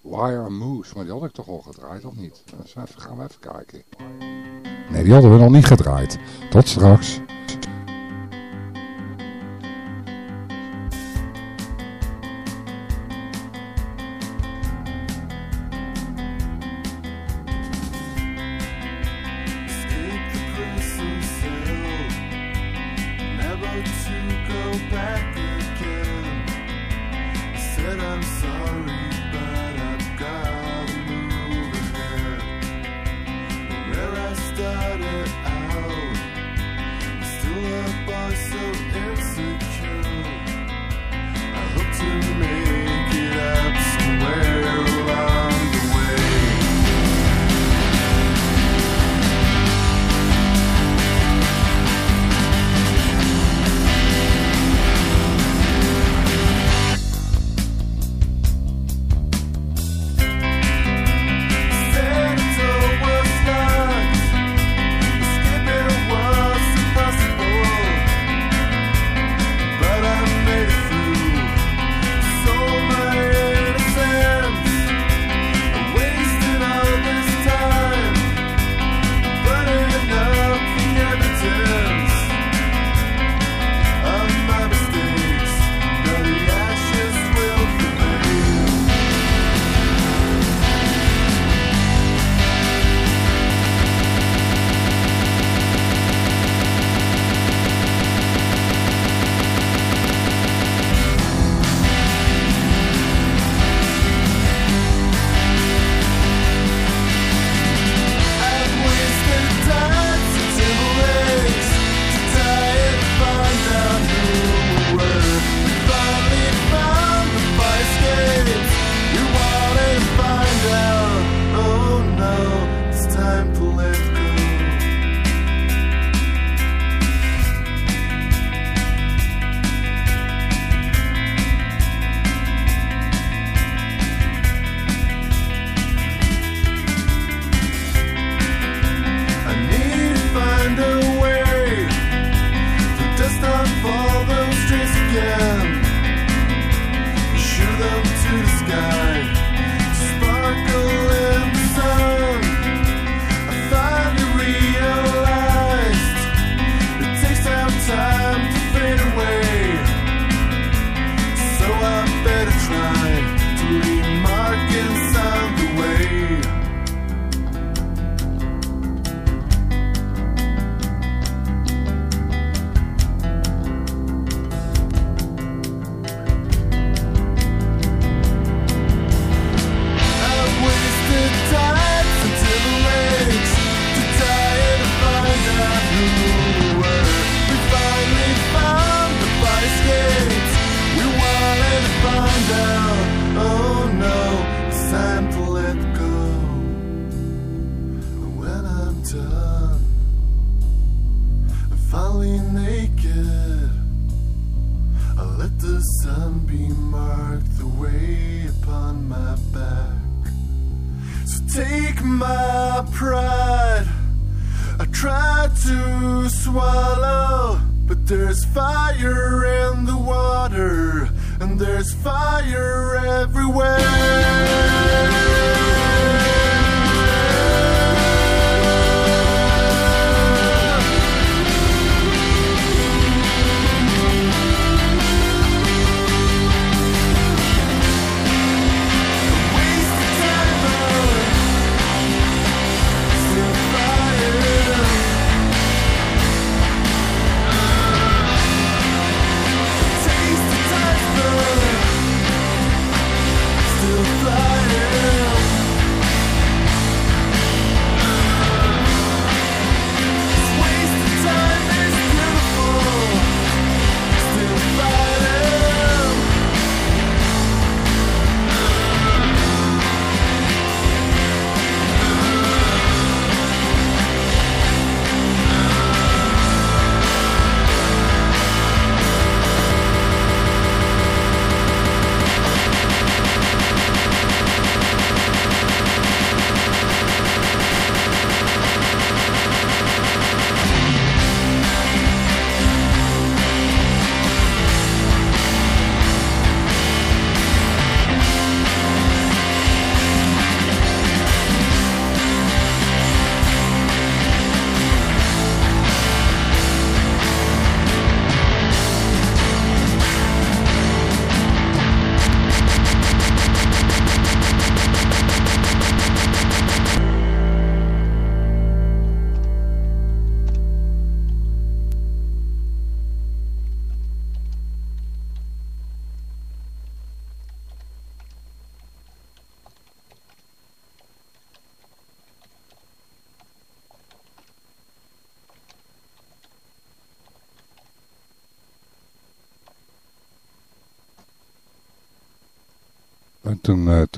Wire Moose, maar die had ik toch al gedraaid, of niet? Even, gaan we even kijken. Nee, die hadden we nog niet gedraaid. Tot straks. so innocent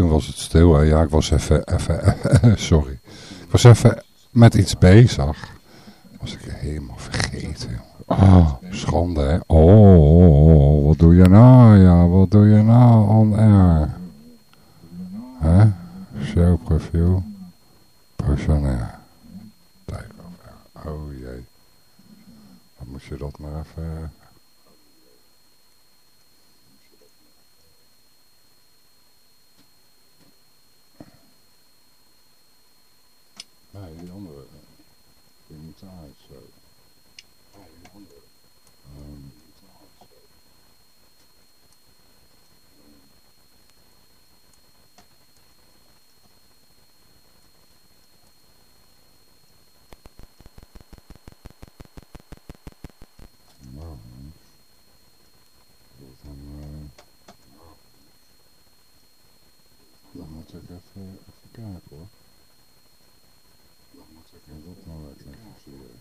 toen, was het stil. hè. Ja, ik was even, even sorry. Ik was even met iets bezig. Was ik helemaal vergeten. Oh, schande hè. Oh, oh, oh, wat doe je nou? Ja, wat doe je nou on air? Hè? Show review. Personair. Takeover. Oh jee. Dan moet je dat maar even... Nee, die andere. Die moet uit zo. Nee, die andere. Um, nou, dat dan, uh, dan moet ik even, even kijken hoor. Dan moet ik in dat nou rectificeren.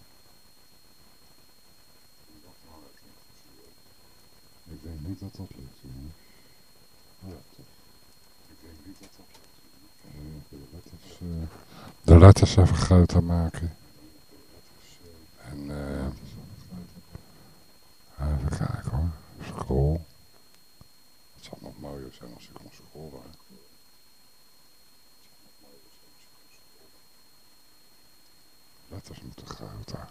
Ik denk niet dat dat lukt, jongens. Oh ja, toch. Ik denk niet dat dat lukt. Even de letters, uh, de letters even groter maken. En eh... even kijken hoor. Scroll. Het zal nog mooier zijn als ik kon scrollen. Letters moeten groter.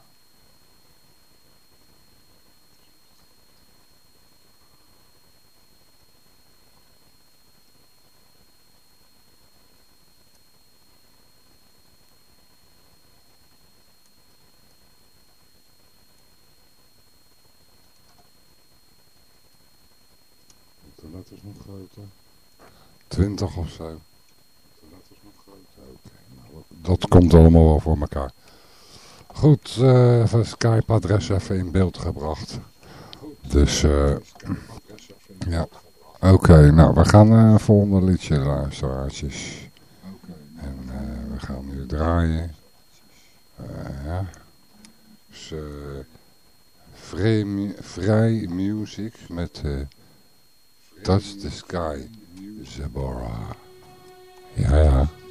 De letters nog groter. 20 of zo. De letters nog groter. Oké, nou, dat komt allemaal wel voor elkaar. Goed, uh, even Skype-adres even in beeld gebracht. Dus, eh ja. Oké, nou, we gaan uh, volgende liedje luisteraartjes. En uh, we gaan nu draaien. Uh, ja. Dus, vrij music met Touch the Sky, Zabora. Ja, ja.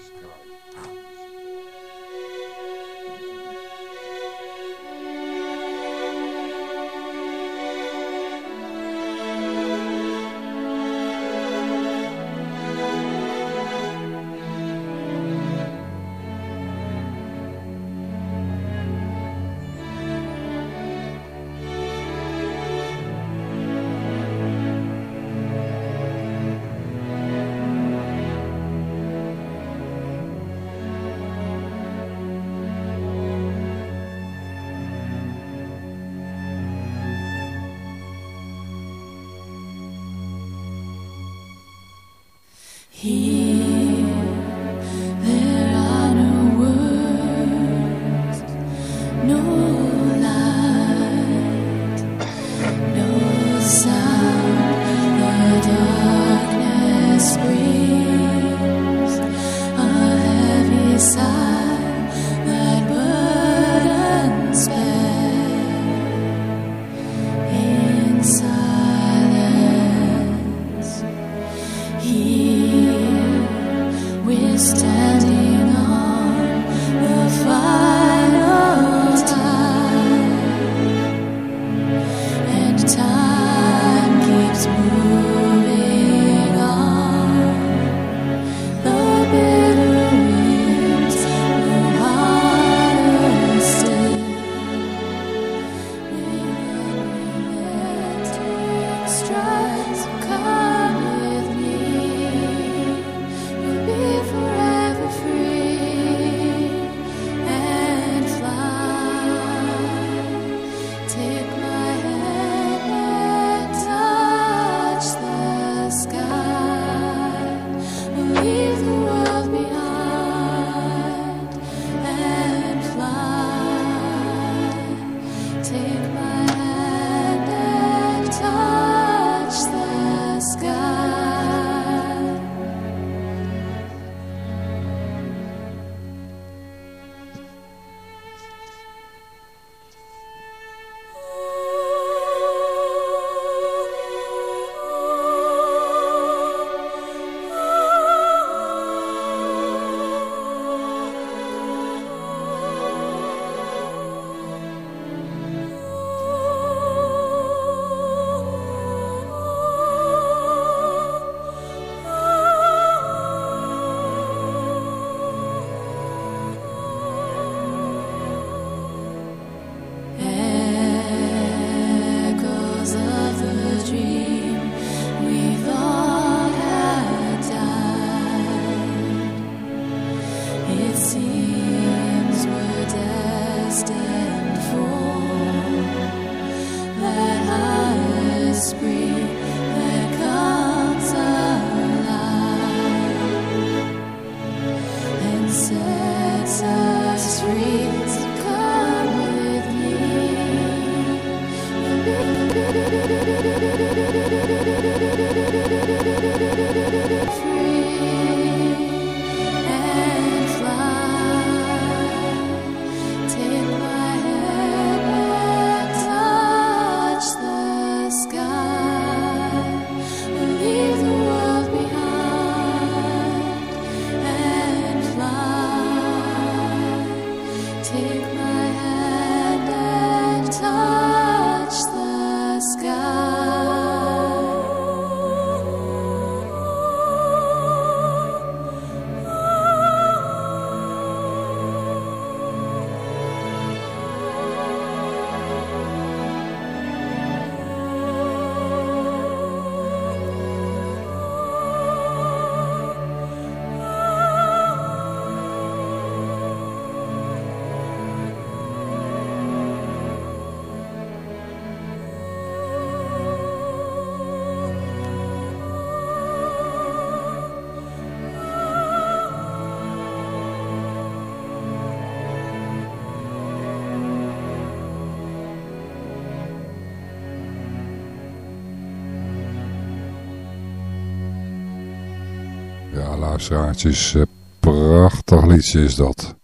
Luisteraartjes, uh, prachtig liedje is dat.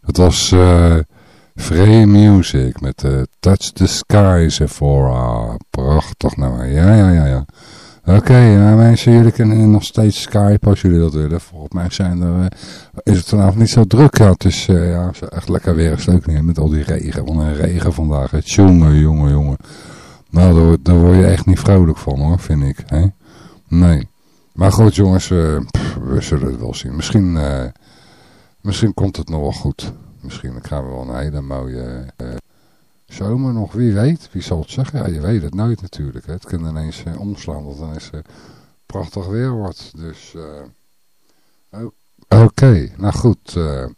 Dat was uh, Free Music met uh, Touch the Sky, Sephora. Prachtig nummer, ja, ja, ja, ja. Oké, okay, nou mensen, jullie kunnen nog steeds Skype als jullie dat willen. Volgens mij zijn er, is het vanavond niet zo druk. Ja, het is ja, echt lekker weer is leuk niet met al die regen. Want een regen vandaag, het jongen, jongen, jongen. Nou, daar, daar word je echt niet vrolijk van hoor, vind ik. Hè? Nee. Maar goed jongens, pff, we zullen het wel zien. Misschien, uh, misschien komt het nog wel goed. Misschien gaan we wel een hele mooie uh, zomer nog. Wie weet, wie zal het zeggen? Ja, je weet het nooit natuurlijk. Hè. Het kan ineens omslaan dat het prachtig weer wordt. Dus, oké. Nou goed, we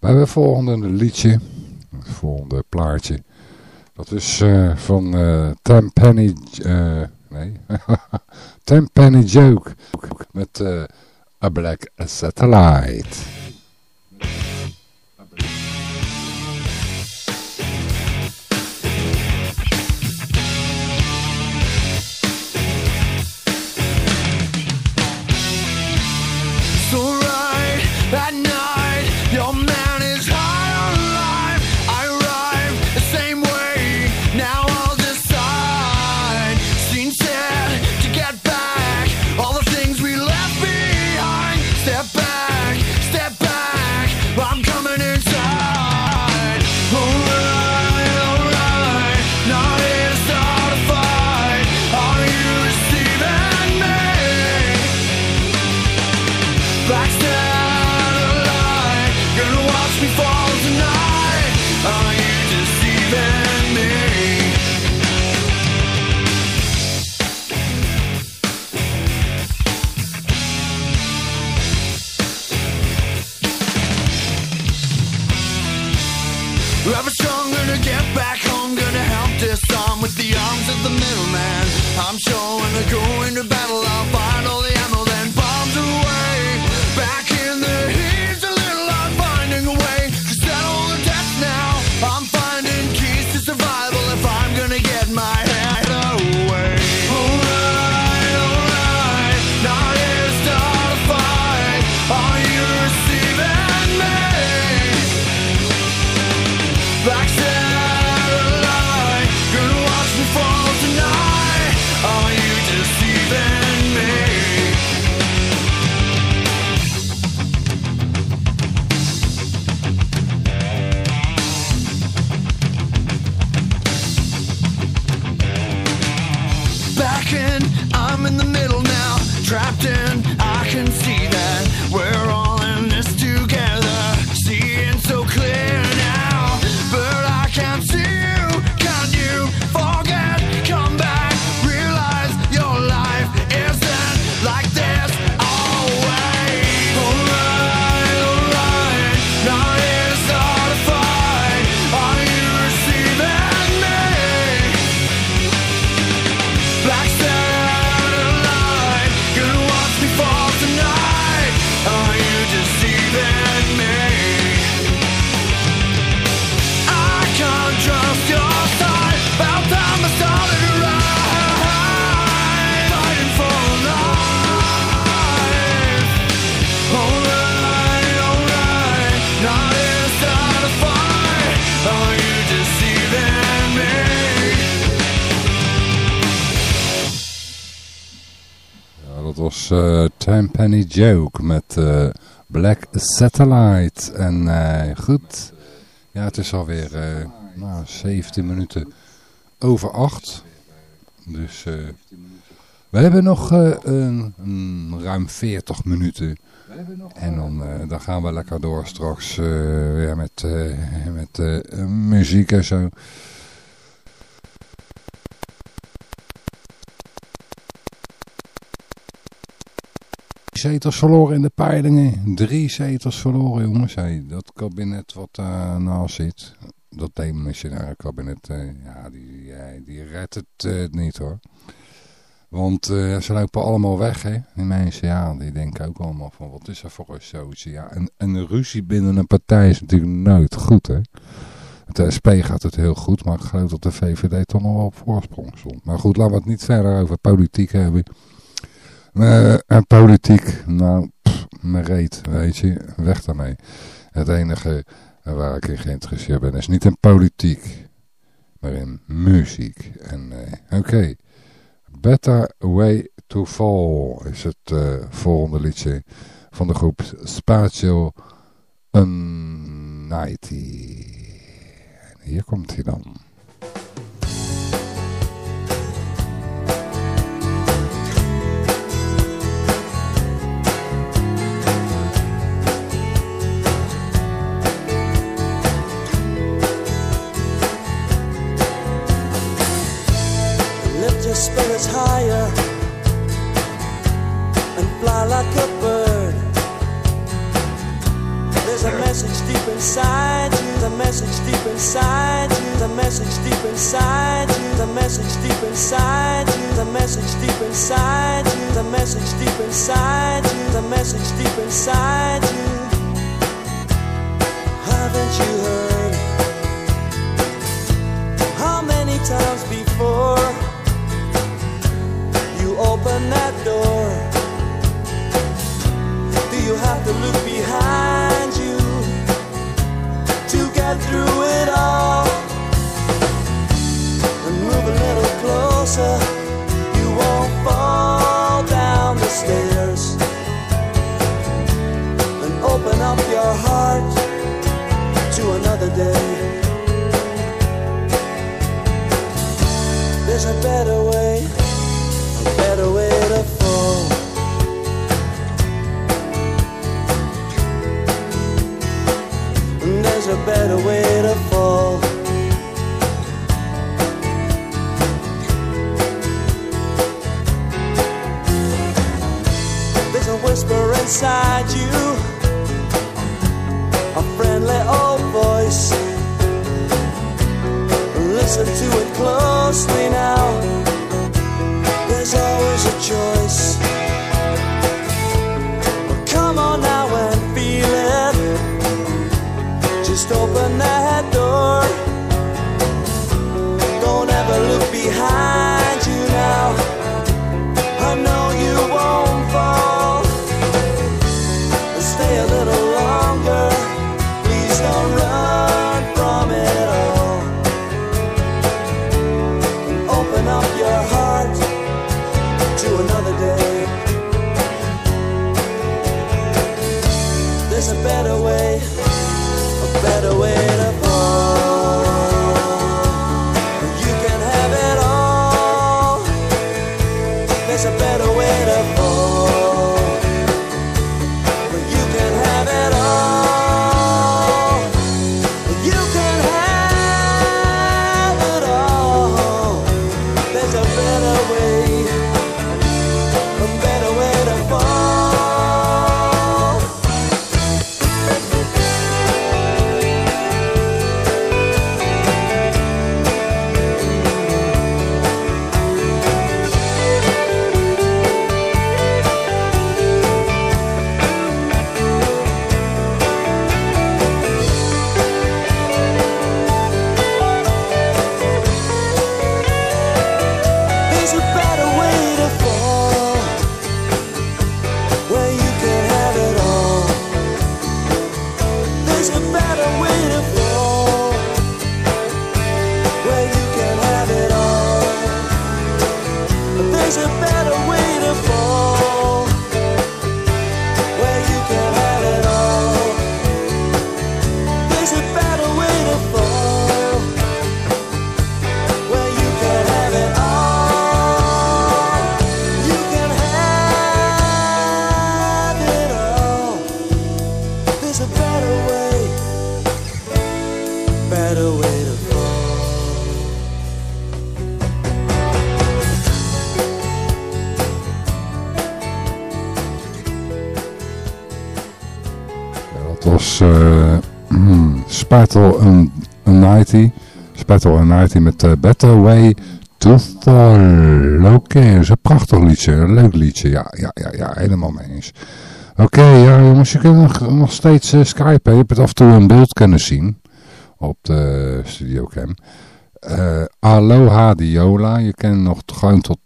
hebben het volgende liedje. Het volgende plaatje. Dat is van Ten Penny... nee... Ten Penny Joke met uh, A Black Satellite. Penny Joke met uh, Black Satellite. En uh, goed, ja het is alweer nou, 17 minuten over 8. Dus we hebben nog een, een, ruim 40 minuten. En dan, dan gaan we lekker door straks weer met, met muziek en zo. Zetels verloren in de peilingen. Drie zetels verloren, jongens. Hey, dat kabinet wat uh, zit, dat demissionaire kabinet, uh, ja, die, die redt het niet hoor. Want ze lopen allemaal weg, hè. Die mensen, ja, die denken ook allemaal van, wat is er voor een socie? Ja, en, een ruzie binnen een partij is natuurlijk nooit goed, hè. De SP gaat het heel goed, maar ik geloof dat de VVD toch nog wel op voorsprong stond. Maar goed, laten we het niet verder over politiek hebben. Uh, en politiek, nou, pff, mijn reet, weet je, weg daarmee. Het enige waar ik in geïnteresseerd ben is niet in politiek, maar in muziek. En uh, oké, okay. Better Way to Fall is het uh, volgende liedje van de groep Spatio Unity. En hier komt hij dan. Spirits higher and fly like a bird. There's a message deep inside you, the message deep inside you, the message deep inside you, the message deep inside you, the message deep inside you, the message deep inside you, the message deep inside you. Haven't you heard open that door? Do you have to look behind you to get through it all? And move a little closer, you won't fall down the stairs. And open up your heart to another day. There's a better Spattle and Nighty. Spattle and Nighty met uh, Better Way to Fall. Oké, dat is een prachtig liedje. Een leuk liedje. Ja, ja, ja, helemaal mee eens. Oké, ja jongens, je kunt nog, nog steeds uh, skypen. Je hebt het af en toe een beeld kunnen zien op de studiocam. Uh, Aloha Diola. Je kan nog gewoon tot,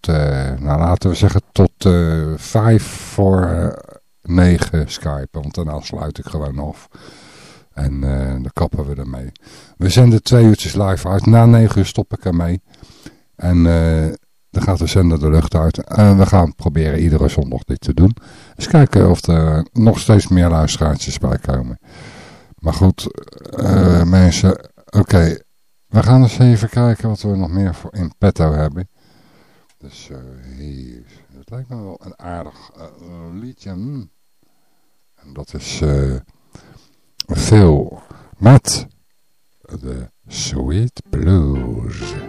nou laten we zeggen, tot vijf voor negen skypen. Want daarna sluit ik gewoon af. En dan kappen we ermee. We zenden twee uurtjes live uit. Na negen uur stop ik ermee. En dan gaat de zender de lucht uit. En we gaan proberen iedere zondag dit te doen. Eens kijken of er nog steeds meer luisteraartjes bij komen. Maar goed, mensen, oké. We gaan eens even kijken wat we nog meer voor in petto hebben. Dus uh, hier. Het lijkt me wel een aardig uh, liedje. Mm. En dat is uh, veel met de Sweet Blues.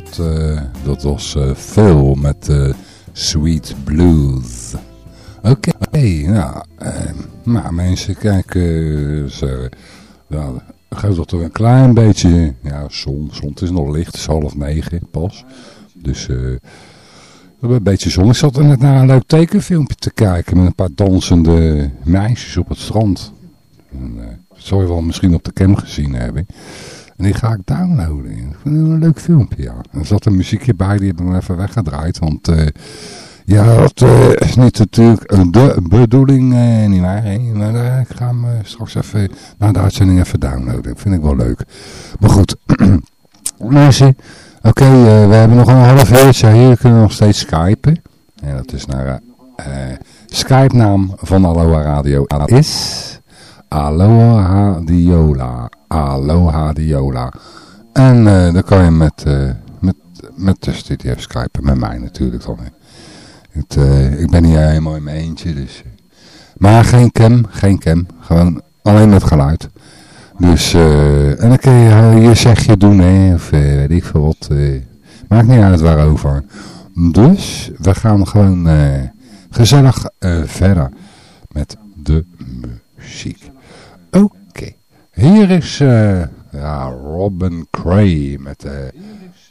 Dat, eh, dat was eh, Phil met eh, Sweet Blues. Oké, nou, eh, nou mensen, kijk, eh, ze, ja, geef dat toch een klein beetje, ja, zon, zon, is nog licht, het is half negen pas. Dus eh, een beetje zon. Ik zat net naar een leuk tekenfilmpje te kijken met een paar dansende meisjes op het strand. En, eh, dat zou je wel misschien op de cam gezien hebben. En die ga ik downloaden. Ik vind het een leuk filmpje, ja. Er zat een muziekje bij, die heb ik nog even weggedraaid. Want eh, ja, dat eh, is niet natuurlijk de bedoeling, eh, niet waar. Hè? Maar ik ga hem straks even na de uitzending even downloaden. Dat vind ik wel leuk. Maar goed, mensen. Oké, we hebben nog een half uurtje. Hier kunnen we nog steeds skypen. En dat is naar Skype-naam van Aloha Radio is Aloha Diola. Aloha Diola. En eh, dan kan je met, eh, met, met de studio skypen. Met mij natuurlijk dan. Het, eh, ik ben hier helemaal in mijn eentje. Dus. Maar geen cam, geen cam. Gewoon alleen met geluid. Dus, en dan kun je je zegje doen, hè, of weet ik veel wat. maakt niet uit waarover. Dus, we gaan gewoon gezellig verder met de muziek. Hier is eh, ja, Robin Cray met eh,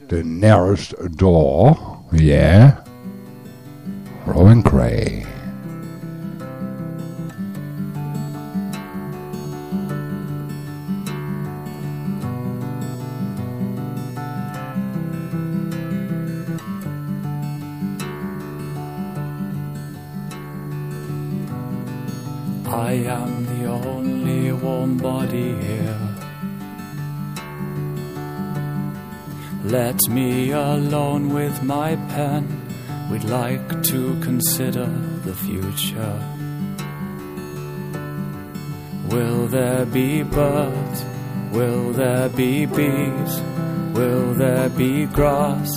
The Nearest Door. Yeah. Robin Cray. I am the only warm body here. Let me alone with my pen. We'd like to consider the future. Will there be birds? Will there be bees? Will there be grass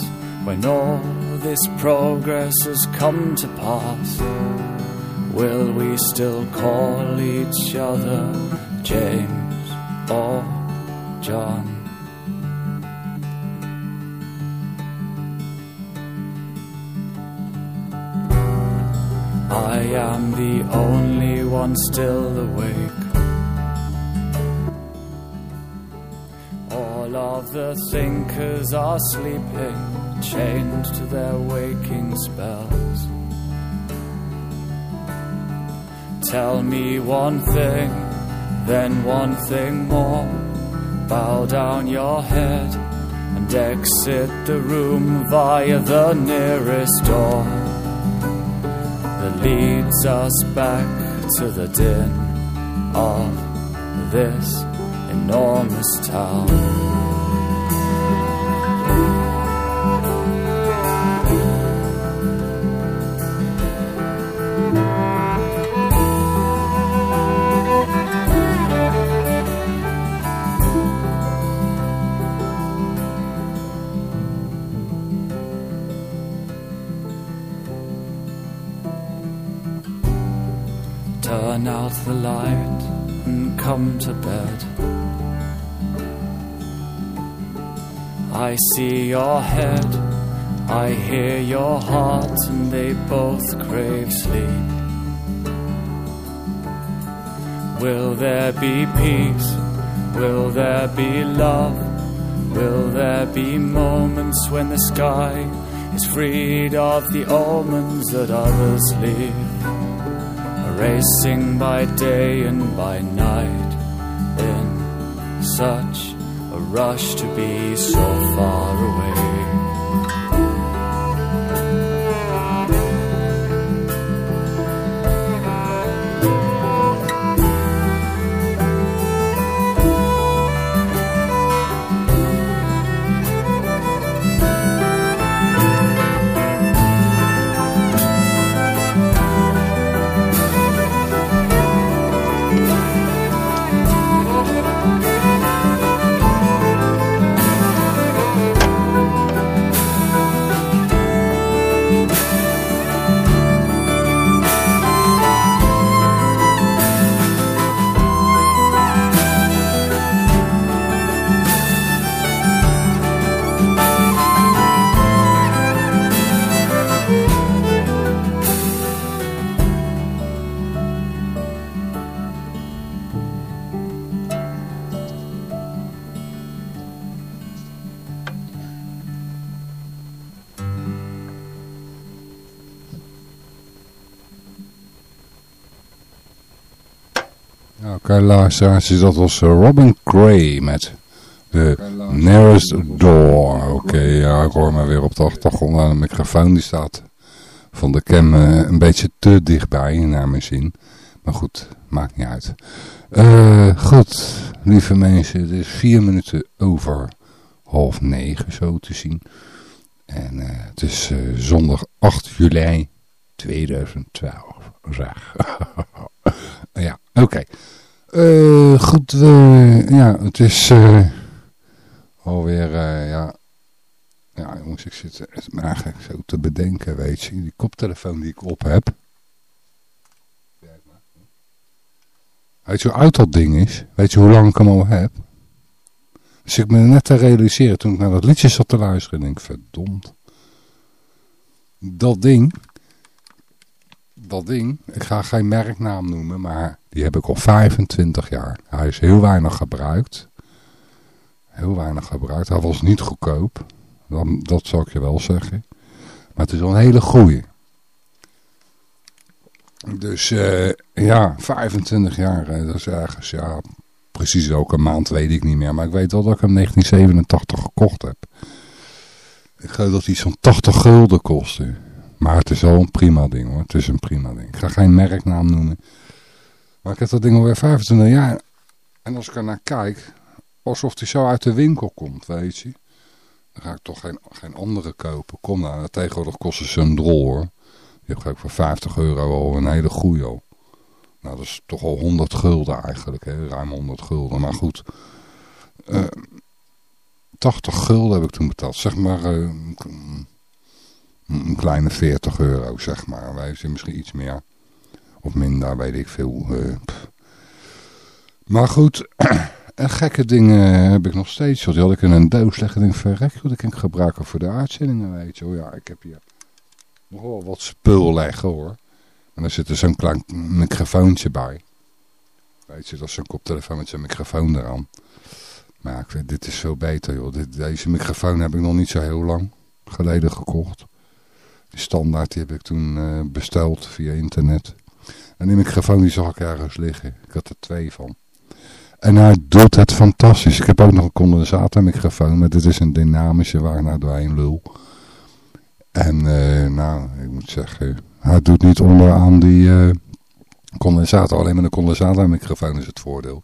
when all this progress has come to pass? Will we still call each other James or John? I am the only one still awake. All of the thinkers are sleeping, chained to their waking spells. Tell me one thing, then one thing more. Bow down your head and exit the room via the nearest door that leads us back to the din of this enormous town. Light and come to bed. I see your head, I hear your heart, and they both crave sleep. Will there be peace? Will there be love? Will there be moments when the sky is freed of the omens that others leave? Racing by day and by night in such a rush to be so far away. Luisteraars, dat was eh, Robin Gray met The Nearest Door. Oké, ja, ik hoor maar weer op de achtergrond aan de microfoon. Die staat van de cam eh, een beetje te dichtbij, naar mijn zin. Maar goed, maakt niet uit. Eh, goed, lieve mensen, het is vier minuten over half negen zo te zien. En het is zondag 8 juli 2012. Zeg. ja, oké. Eh, goed, we, ja, het is eh, alweer, eh, ja, ja jongens, ik zit het me eigenlijk zo te bedenken, weet je, die koptelefoon die ik op heb. Weet je hoe oud dat ding is? Weet je hoe lang ik hem al heb? Dus ik me net te realiseren toen ik naar dat liedje zat te luisteren. denk ik, verdomd. Dat ding. Dat ding. Ik ga geen merknaam noemen. Maar die heb ik al 25 jaar. Hij is heel weinig gebruikt. Heel weinig gebruikt. Hij was niet goedkoop. Dan, dat zal ik je wel zeggen. Maar het is wel een hele goeie. Dus eh, ja, 25 jaar. eh, dat is ergens, ja, precies welke maand weet ik niet meer. Maar ik weet wel dat ik hem 1987 gekocht heb. Ik geloof dat hij zo'n 80 gulden kostte. Maar het is wel een prima ding hoor. Het is een prima ding. Ik ga geen merknaam noemen. Maar ik heb dat ding alweer 25 jaar. En als ik er naar kijk, alsof hij zo uit de winkel komt, weet je. Dan ga ik toch geen, geen andere kopen. Kom nou, tegenwoordig kosten ze een drol hoor. Die heb ik voor 50 euro al een hele goeie al. Nou, dat is toch al 100 gulden eigenlijk, hè? ruim 100 gulden. Maar goed, eh 80 gulden heb ik toen betaald. Zeg maar eh, een- kleine 40 euro, zeg maar. Wij zijn misschien iets meer. Of minder, weet ik veel. eh, maar goed, en gekke dingen heb ik nog steeds. Die had ik in een doos leggen. Denk, verrek, dat kan ik gebruiken voor de uitzendingen, weet je. wel. ja, ik heb hier nog wel wat spul leggen, hoor. En daar zit er zo'n klein microfoontje bij. Weet je, dat is zo'n koptelefoon met zo'n microfoon eraan. Maar ja, dit is veel beter, joh. Deze microfoon heb ik nog niet zo heel lang geleden gekocht. Die standaard die heb ik toen eh, besteld via internet. En die microfoon die zag ik ergens liggen. Ik had er twee van. En hij doet het fantastisch. Ik heb ook nog een condensatormicrofoon, maar dit is een dynamische waar ik doorheen lul. En eh, nou, ik moet zeggen, hij doet niet onderaan die eh, condensator. Alleen met een condensatormicrofoon is het voordeel.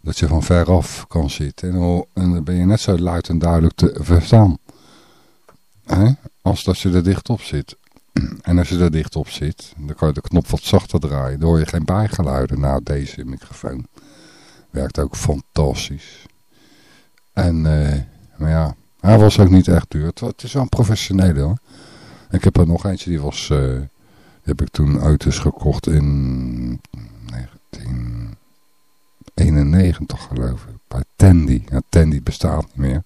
Dat je van veraf kan zitten. En dan ben je net zo luid en duidelijk te verstaan. Hè? Als dat je er dicht op zit. En als je er dicht op zit, dan kan je de knop wat zachter draaien. Dan hoor je geen bijgeluiden. Nou, deze microfoon werkt ook fantastisch. En, eh, maar ja, hij was ook niet echt duur. Het, is wel een professionele hoor. Ik heb er nog eentje, die was, eh, die heb ik toen uit gekocht in 1991 geloof ik. Bij Tandy. Tandy bestaat niet meer.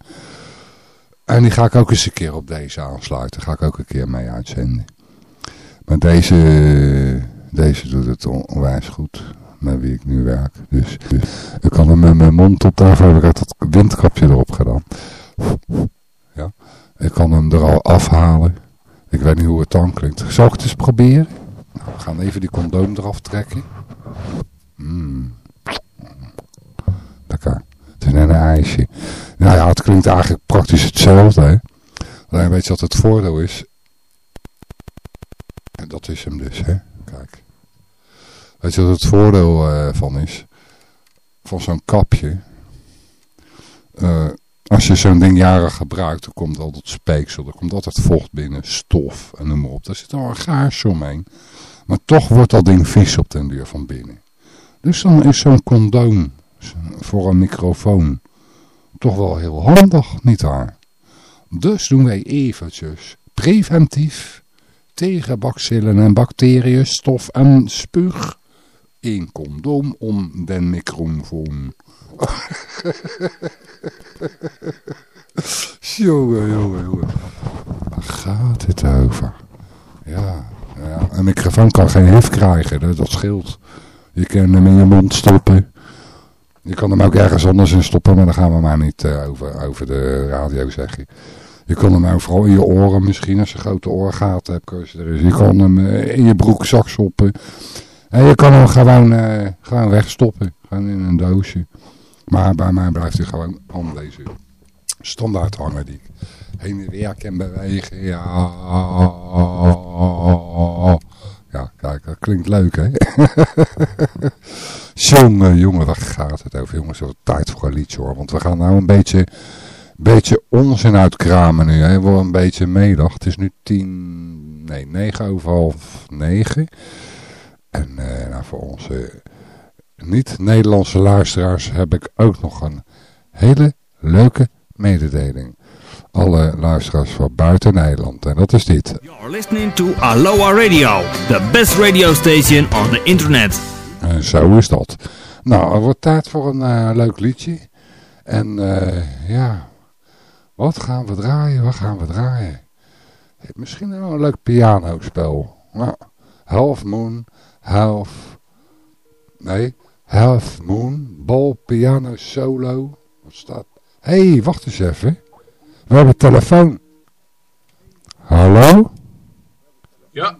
En die ga ik ook eens een keer op deze aansluiten. Ga ik ook een keer mee uitzenden. Maar deze, deze doet het on- onwijs goed. Met wie ik nu werk. Dus, dus ik kan hem met mijn mond op. Daarvoor heb ik dat windkapje erop gedaan. Ja. Ik kan hem er al afhalen. Ik weet niet hoe het dan klinkt. Zal ik het eens proberen? Nou, we gaan even die condoom eraf trekken. Mm. Lekker. Het is een ijsje. Nou ja, het klinkt eigenlijk praktisch hetzelfde. Hè? Alleen weet je wat het voordeel is? En dat is hem dus, hè. Kijk. Weet je wat het voordeel eh, van is? Van zo'n kapje. Eh, als je zo'n ding jaren gebruikt, dan komt altijd speeksel. Er komt altijd vocht binnen, stof en noem maar op. Daar zit al een gaarsje omheen. Maar toch wordt dat ding vies op den duur van binnen. Dus dan is zo'n condoom voor een microfoon toch wel heel handig, nietwaar? Dus doen wij eventjes preventief tegen bacillen en bacteriën, stof en spuug een condoom om den microfoon. jongen, jongen, jongen. Waar gaat het over? Ja, ja, een microfoon kan geen hif krijgen, dat scheelt. Je kan hem in je mond stoppen. Je kan hem ook ergens anders in stoppen, maar dan gaan we maar niet eh, over, over de radio zeggen. Je kan hem overal in je oren misschien, als je grote oorgaten hebt. Je, er is. je kan hem eh, in je broekzak stoppen. En je kan hem gewoon, eh, gewoon wegstoppen. Gewoon in een doosje. Maar bij mij blijft hij gewoon aan deze standaard hangen die ik heen en weer kan bewegen. Ja, ja kijk, dat klinkt leuk hè. jongen, jongen, waar gaat het over jongens? Het tijd voor een liedje hoor. Want we gaan nou een beetje, beetje onzin uitkramen nu. We een beetje meedag. Het is nu tien, nee, negen over half negen. En eh, nou, voor onze niet-Nederlandse luisteraars heb ik ook nog een hele leuke mededeling. Alle luisteraars van buiten Nederland. En dat is dit. You're listening to Aloha Radio, the best radio station on the internet. En zo is dat. Nou, het wordt tijd voor een eh, leuk liedje. En eh, ja, wat gaan we draaien? Wat gaan we draaien? Misschien wel een leuk pianospel. Nou, Half Moon, Half... Nee, Half Moon, Ball, Piano, Solo. Wat staat... Hé, hey, wacht eens even. We hebben telefoon. Hallo? Ja,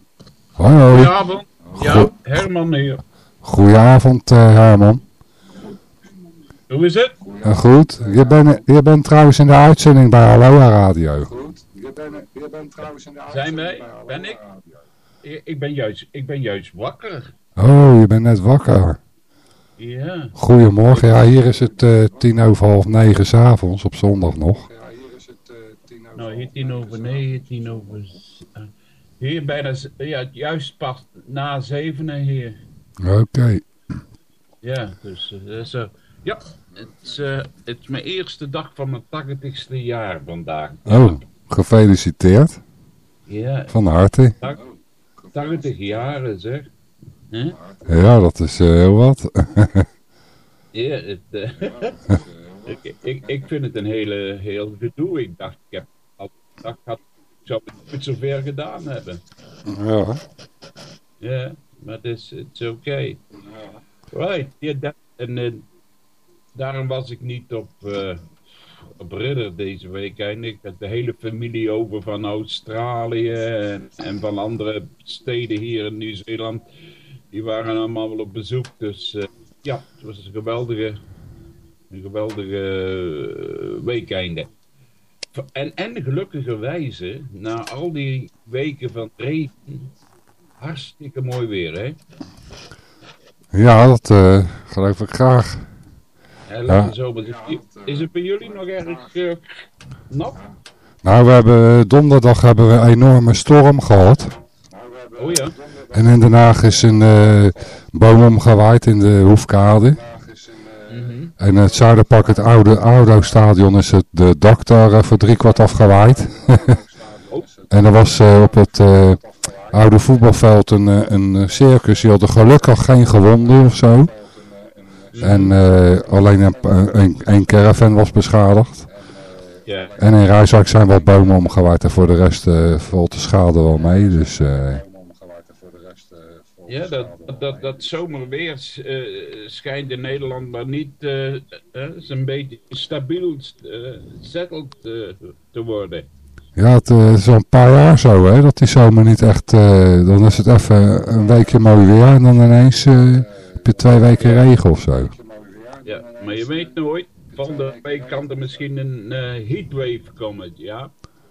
Hallo. goedenavond. Ja. Herman hier. Goedenavond eh, Herman. Hoe is het? Eh, goed, je bent, je bent trouwens in de uitzending bij Aloha Radio. Goed, je bent, je bent trouwens in de Zijn wij? Ben ik? Ik- Ik ben juist, ik ben juist wakker. Oh, je bent net wakker. Ja. Goedemorgen, ja hier is het eh, tien over half negen s'avonds op zondag nog. Nou, hier tien over negen, tien over... z- eh, Hier bijna, ja, juist pas na zevenen hier. Oké, Ja, dus eh, dat is zo. Ja, het is, eh, het is mijn eerste dag van mijn 80ste jaar vandaag. oh, gefeliciteerd, Ja, van harte. 80 jaren zeg. Hè? Ja, dat is eh, heel wat. Ja, het, eh, ik, ik, ik vind het een hele heel gedoe. Ik dacht, ik heb gedacht, had, ik zou het nooit zo ver gedaan hebben. ja, Ja, maar het is het is oké. Right, ja, dat, en eh, daarom was ik niet op, eh op Ridder deze week. En ik had de hele familie over van Australië en, en van andere steden hier in Nieuw-Zeeland. Die waren allemaal wel op bezoek. Dus eh, ja, het was een geweldige, een geweldige weekeinde. En, en gelukkigerwijze, na al die weken van regen, hartstikke mooi weer, hè? ja dat eh, geloof ik graag. Ja, zo. is- het bij jullie nog erg eh, nat? Nou, we hebben donderdag hebben we een enorme storm gehad. Oh ja. En in Den Haag is een eh, boom omgewaaid in de Hoefkade. En het Zuiderpark, het oude Audo-stadion, is het de dak daar eh, voor driekwart afgewaaid. en er was eh, op het eh, oude voetbalveld een, een circus. Die hadden gelukkig geen gewonden of zo. En alleen een, een, een caravan was beschadigd. En in Rijswijk zijn wat bomen omgewaaid. En voor de rest valt de schade wel mee. Dus Ja, dat, dat, dat zomerweer eh, schijnt in Nederland maar niet eh eh, is een beetje stabiel eh settled eh, te worden. Ja, het is al een paar jaar zo, hè, dat die zomer niet echt, eh, dan is het even een weekje mooi weer en dan ineens eh, heb je twee weken regen of zo. Ja, maar je weet nooit, van de week kan er misschien een eh, heatwave komen, ja.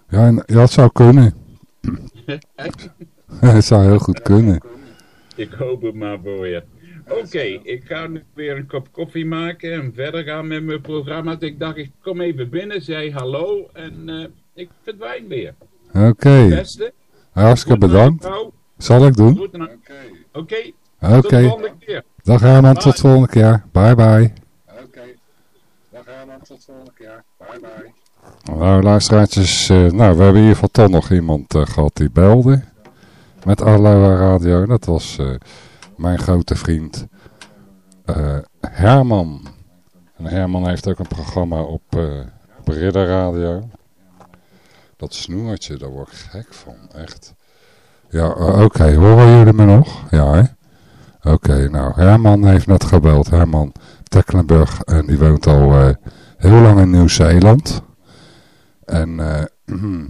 Ja, en, ja, het zou kunnen. het zou heel goed kunnen. Ik hoop het maar voor je. Oké, ik ga nu weer een kop koffie maken en verder gaan met mijn programma. Dus ik dacht, ik kom even binnen, zei hallo en eh, ik verdwijn weer. Oké, Beste. hartstikke bedankt. Zal ik doen. Oké, Oké, tot de volgende keer. dag Herman, tot de volgende keer. Bye bye. Oké, dag Herman, tot de volgende keer. Bye bye. Nou luisteraartjes, eh, nou we hebben in ieder geval toch nog iemand eh, gehad die belde. Met Aloha Radio. Dat was eh, mijn grote vriend eh, Herman. En Herman heeft ook een programma op, Ridder Radio. Dat snoertje, daar word ik gek van, echt. Ja, oké, horen jullie me nog? Ja, hè? Oké, nou, Herman heeft net gebeld. Herman Tecklenburg, en die woont al heel lang in Nieuw-Zeeland. En,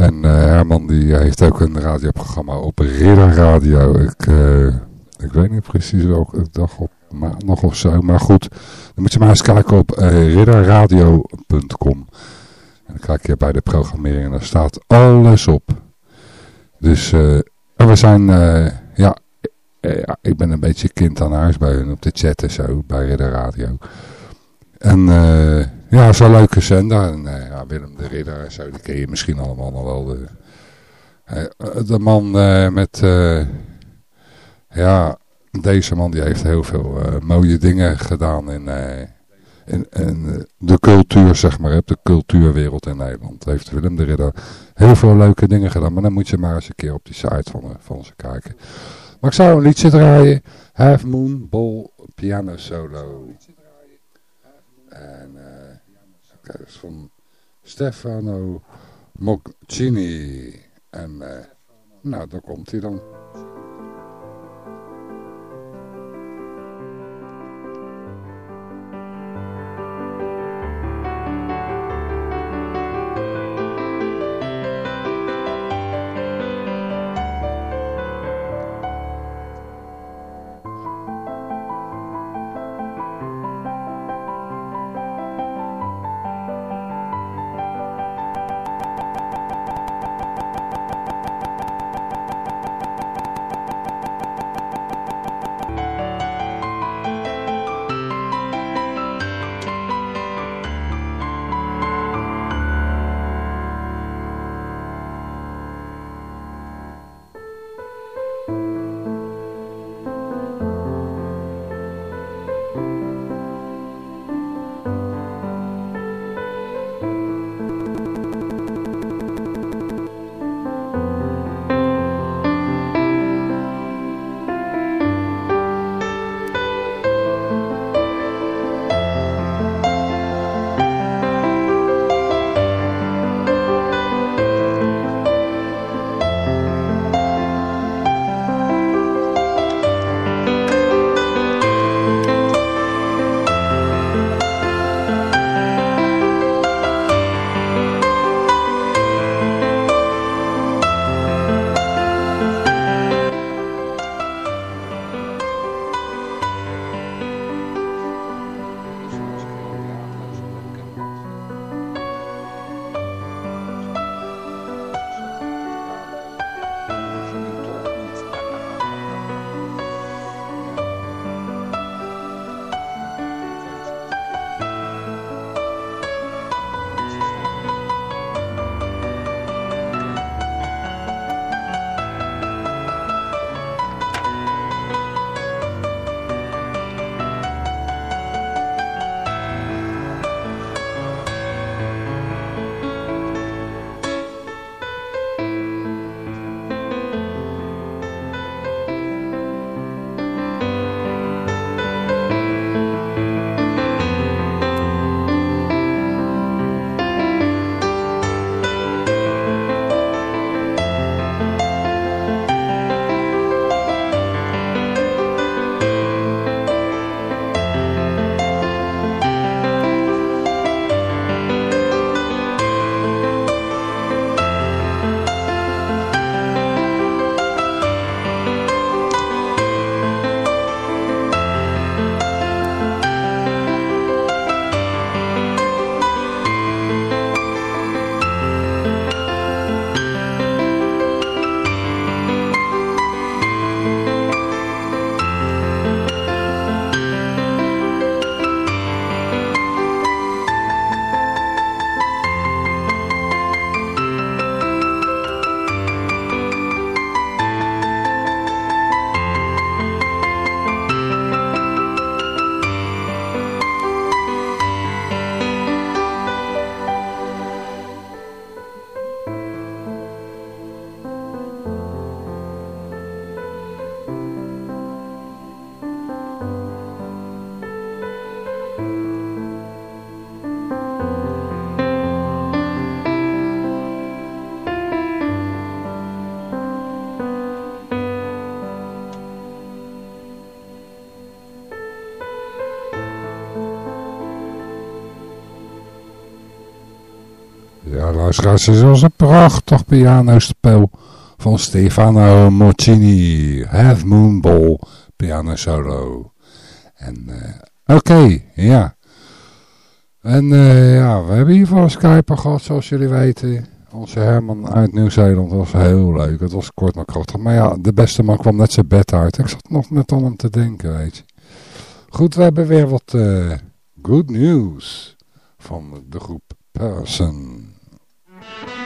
En eh, Herman die heeft ook een radioprogramma op Ridder Radio. Ik, eh, ik weet niet precies welke dag op maandag of zo. Maar goed, dan moet je maar eens kijken op uh, ridderradio.com. En dan kijk je bij de programmering en daar staat alles op. Dus we zijn, ja, ik ben een beetje kind aan huis bij hun op de chat en zo, bij Ridder Radio. En uh, ja, zo'n leuke zender. En, ja, Willem de Ridder en zo, die ken je misschien allemaal nog wel. De, uh, de man met, ja, deze man die heeft heel veel mooie dingen gedaan in, in de cultuur, zeg maar, de cultuurwereld in Nederland. Heeft Willem de Ridder heel veel leuke dingen gedaan. Maar dan moet je maar eens een keer op die site van, van ze kijken. Maar ik zou een liedje draaien. Half Moon Ball Piano Solo. En uh, van Stefano Moccini. En uh, nou, daar komt hij dan. Het was een prachtig pianospel van Stefano Morcini. Half Moon Ball piano solo. En, eh, oké, ja. En eh, ja, we hebben hier een Skype gehad, zoals jullie weten. Onze Herman uit Nieuw-Zeeland was heel leuk. Het was kort maar krachtig. Maar ja, de beste man kwam net zijn bed uit. Ik zat nog net aan hem te denken, weet je. Goed, we hebben weer wat uh, good news van de groep Person. Oh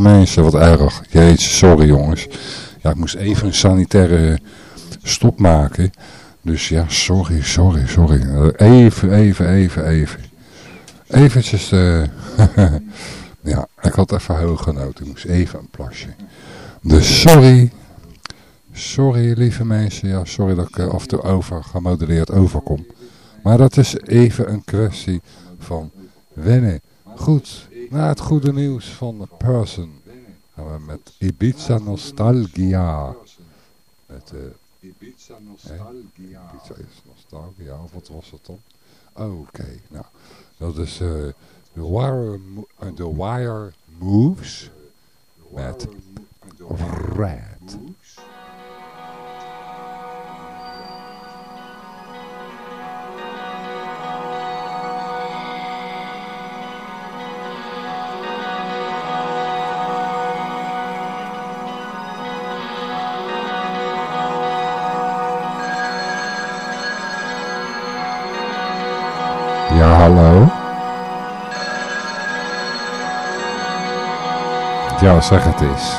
mensen, wat erg. Jeetje, sorry jongens. Ja, ik moest even een sanitaire stop maken. Dus ja, sorry, sorry, sorry. Even, even, even, even. Eventjes, uh, ja, ik had even hooggenoten. Ik moest even een plasje. Dus sorry. Sorry, lieve mensen. Ja, sorry dat ik uh, af en toe over, gemodelleerd overkom. Maar dat is even een kwestie van wennen. Goed, na het goede nieuws van de Person gaan we met Ibiza Nostalgia. Met uh, Ibiza Nostalgia. Ibiza is Nostalgia, of wat was het dan? Oké, okay, nou, dat is uh, The Wire, uh, The Wire Moves met Red. Ja, hallo. Ja, zeg het eens.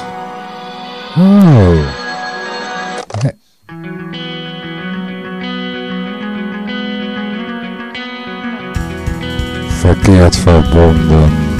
Oh. Nee. Verkeerd verbonden.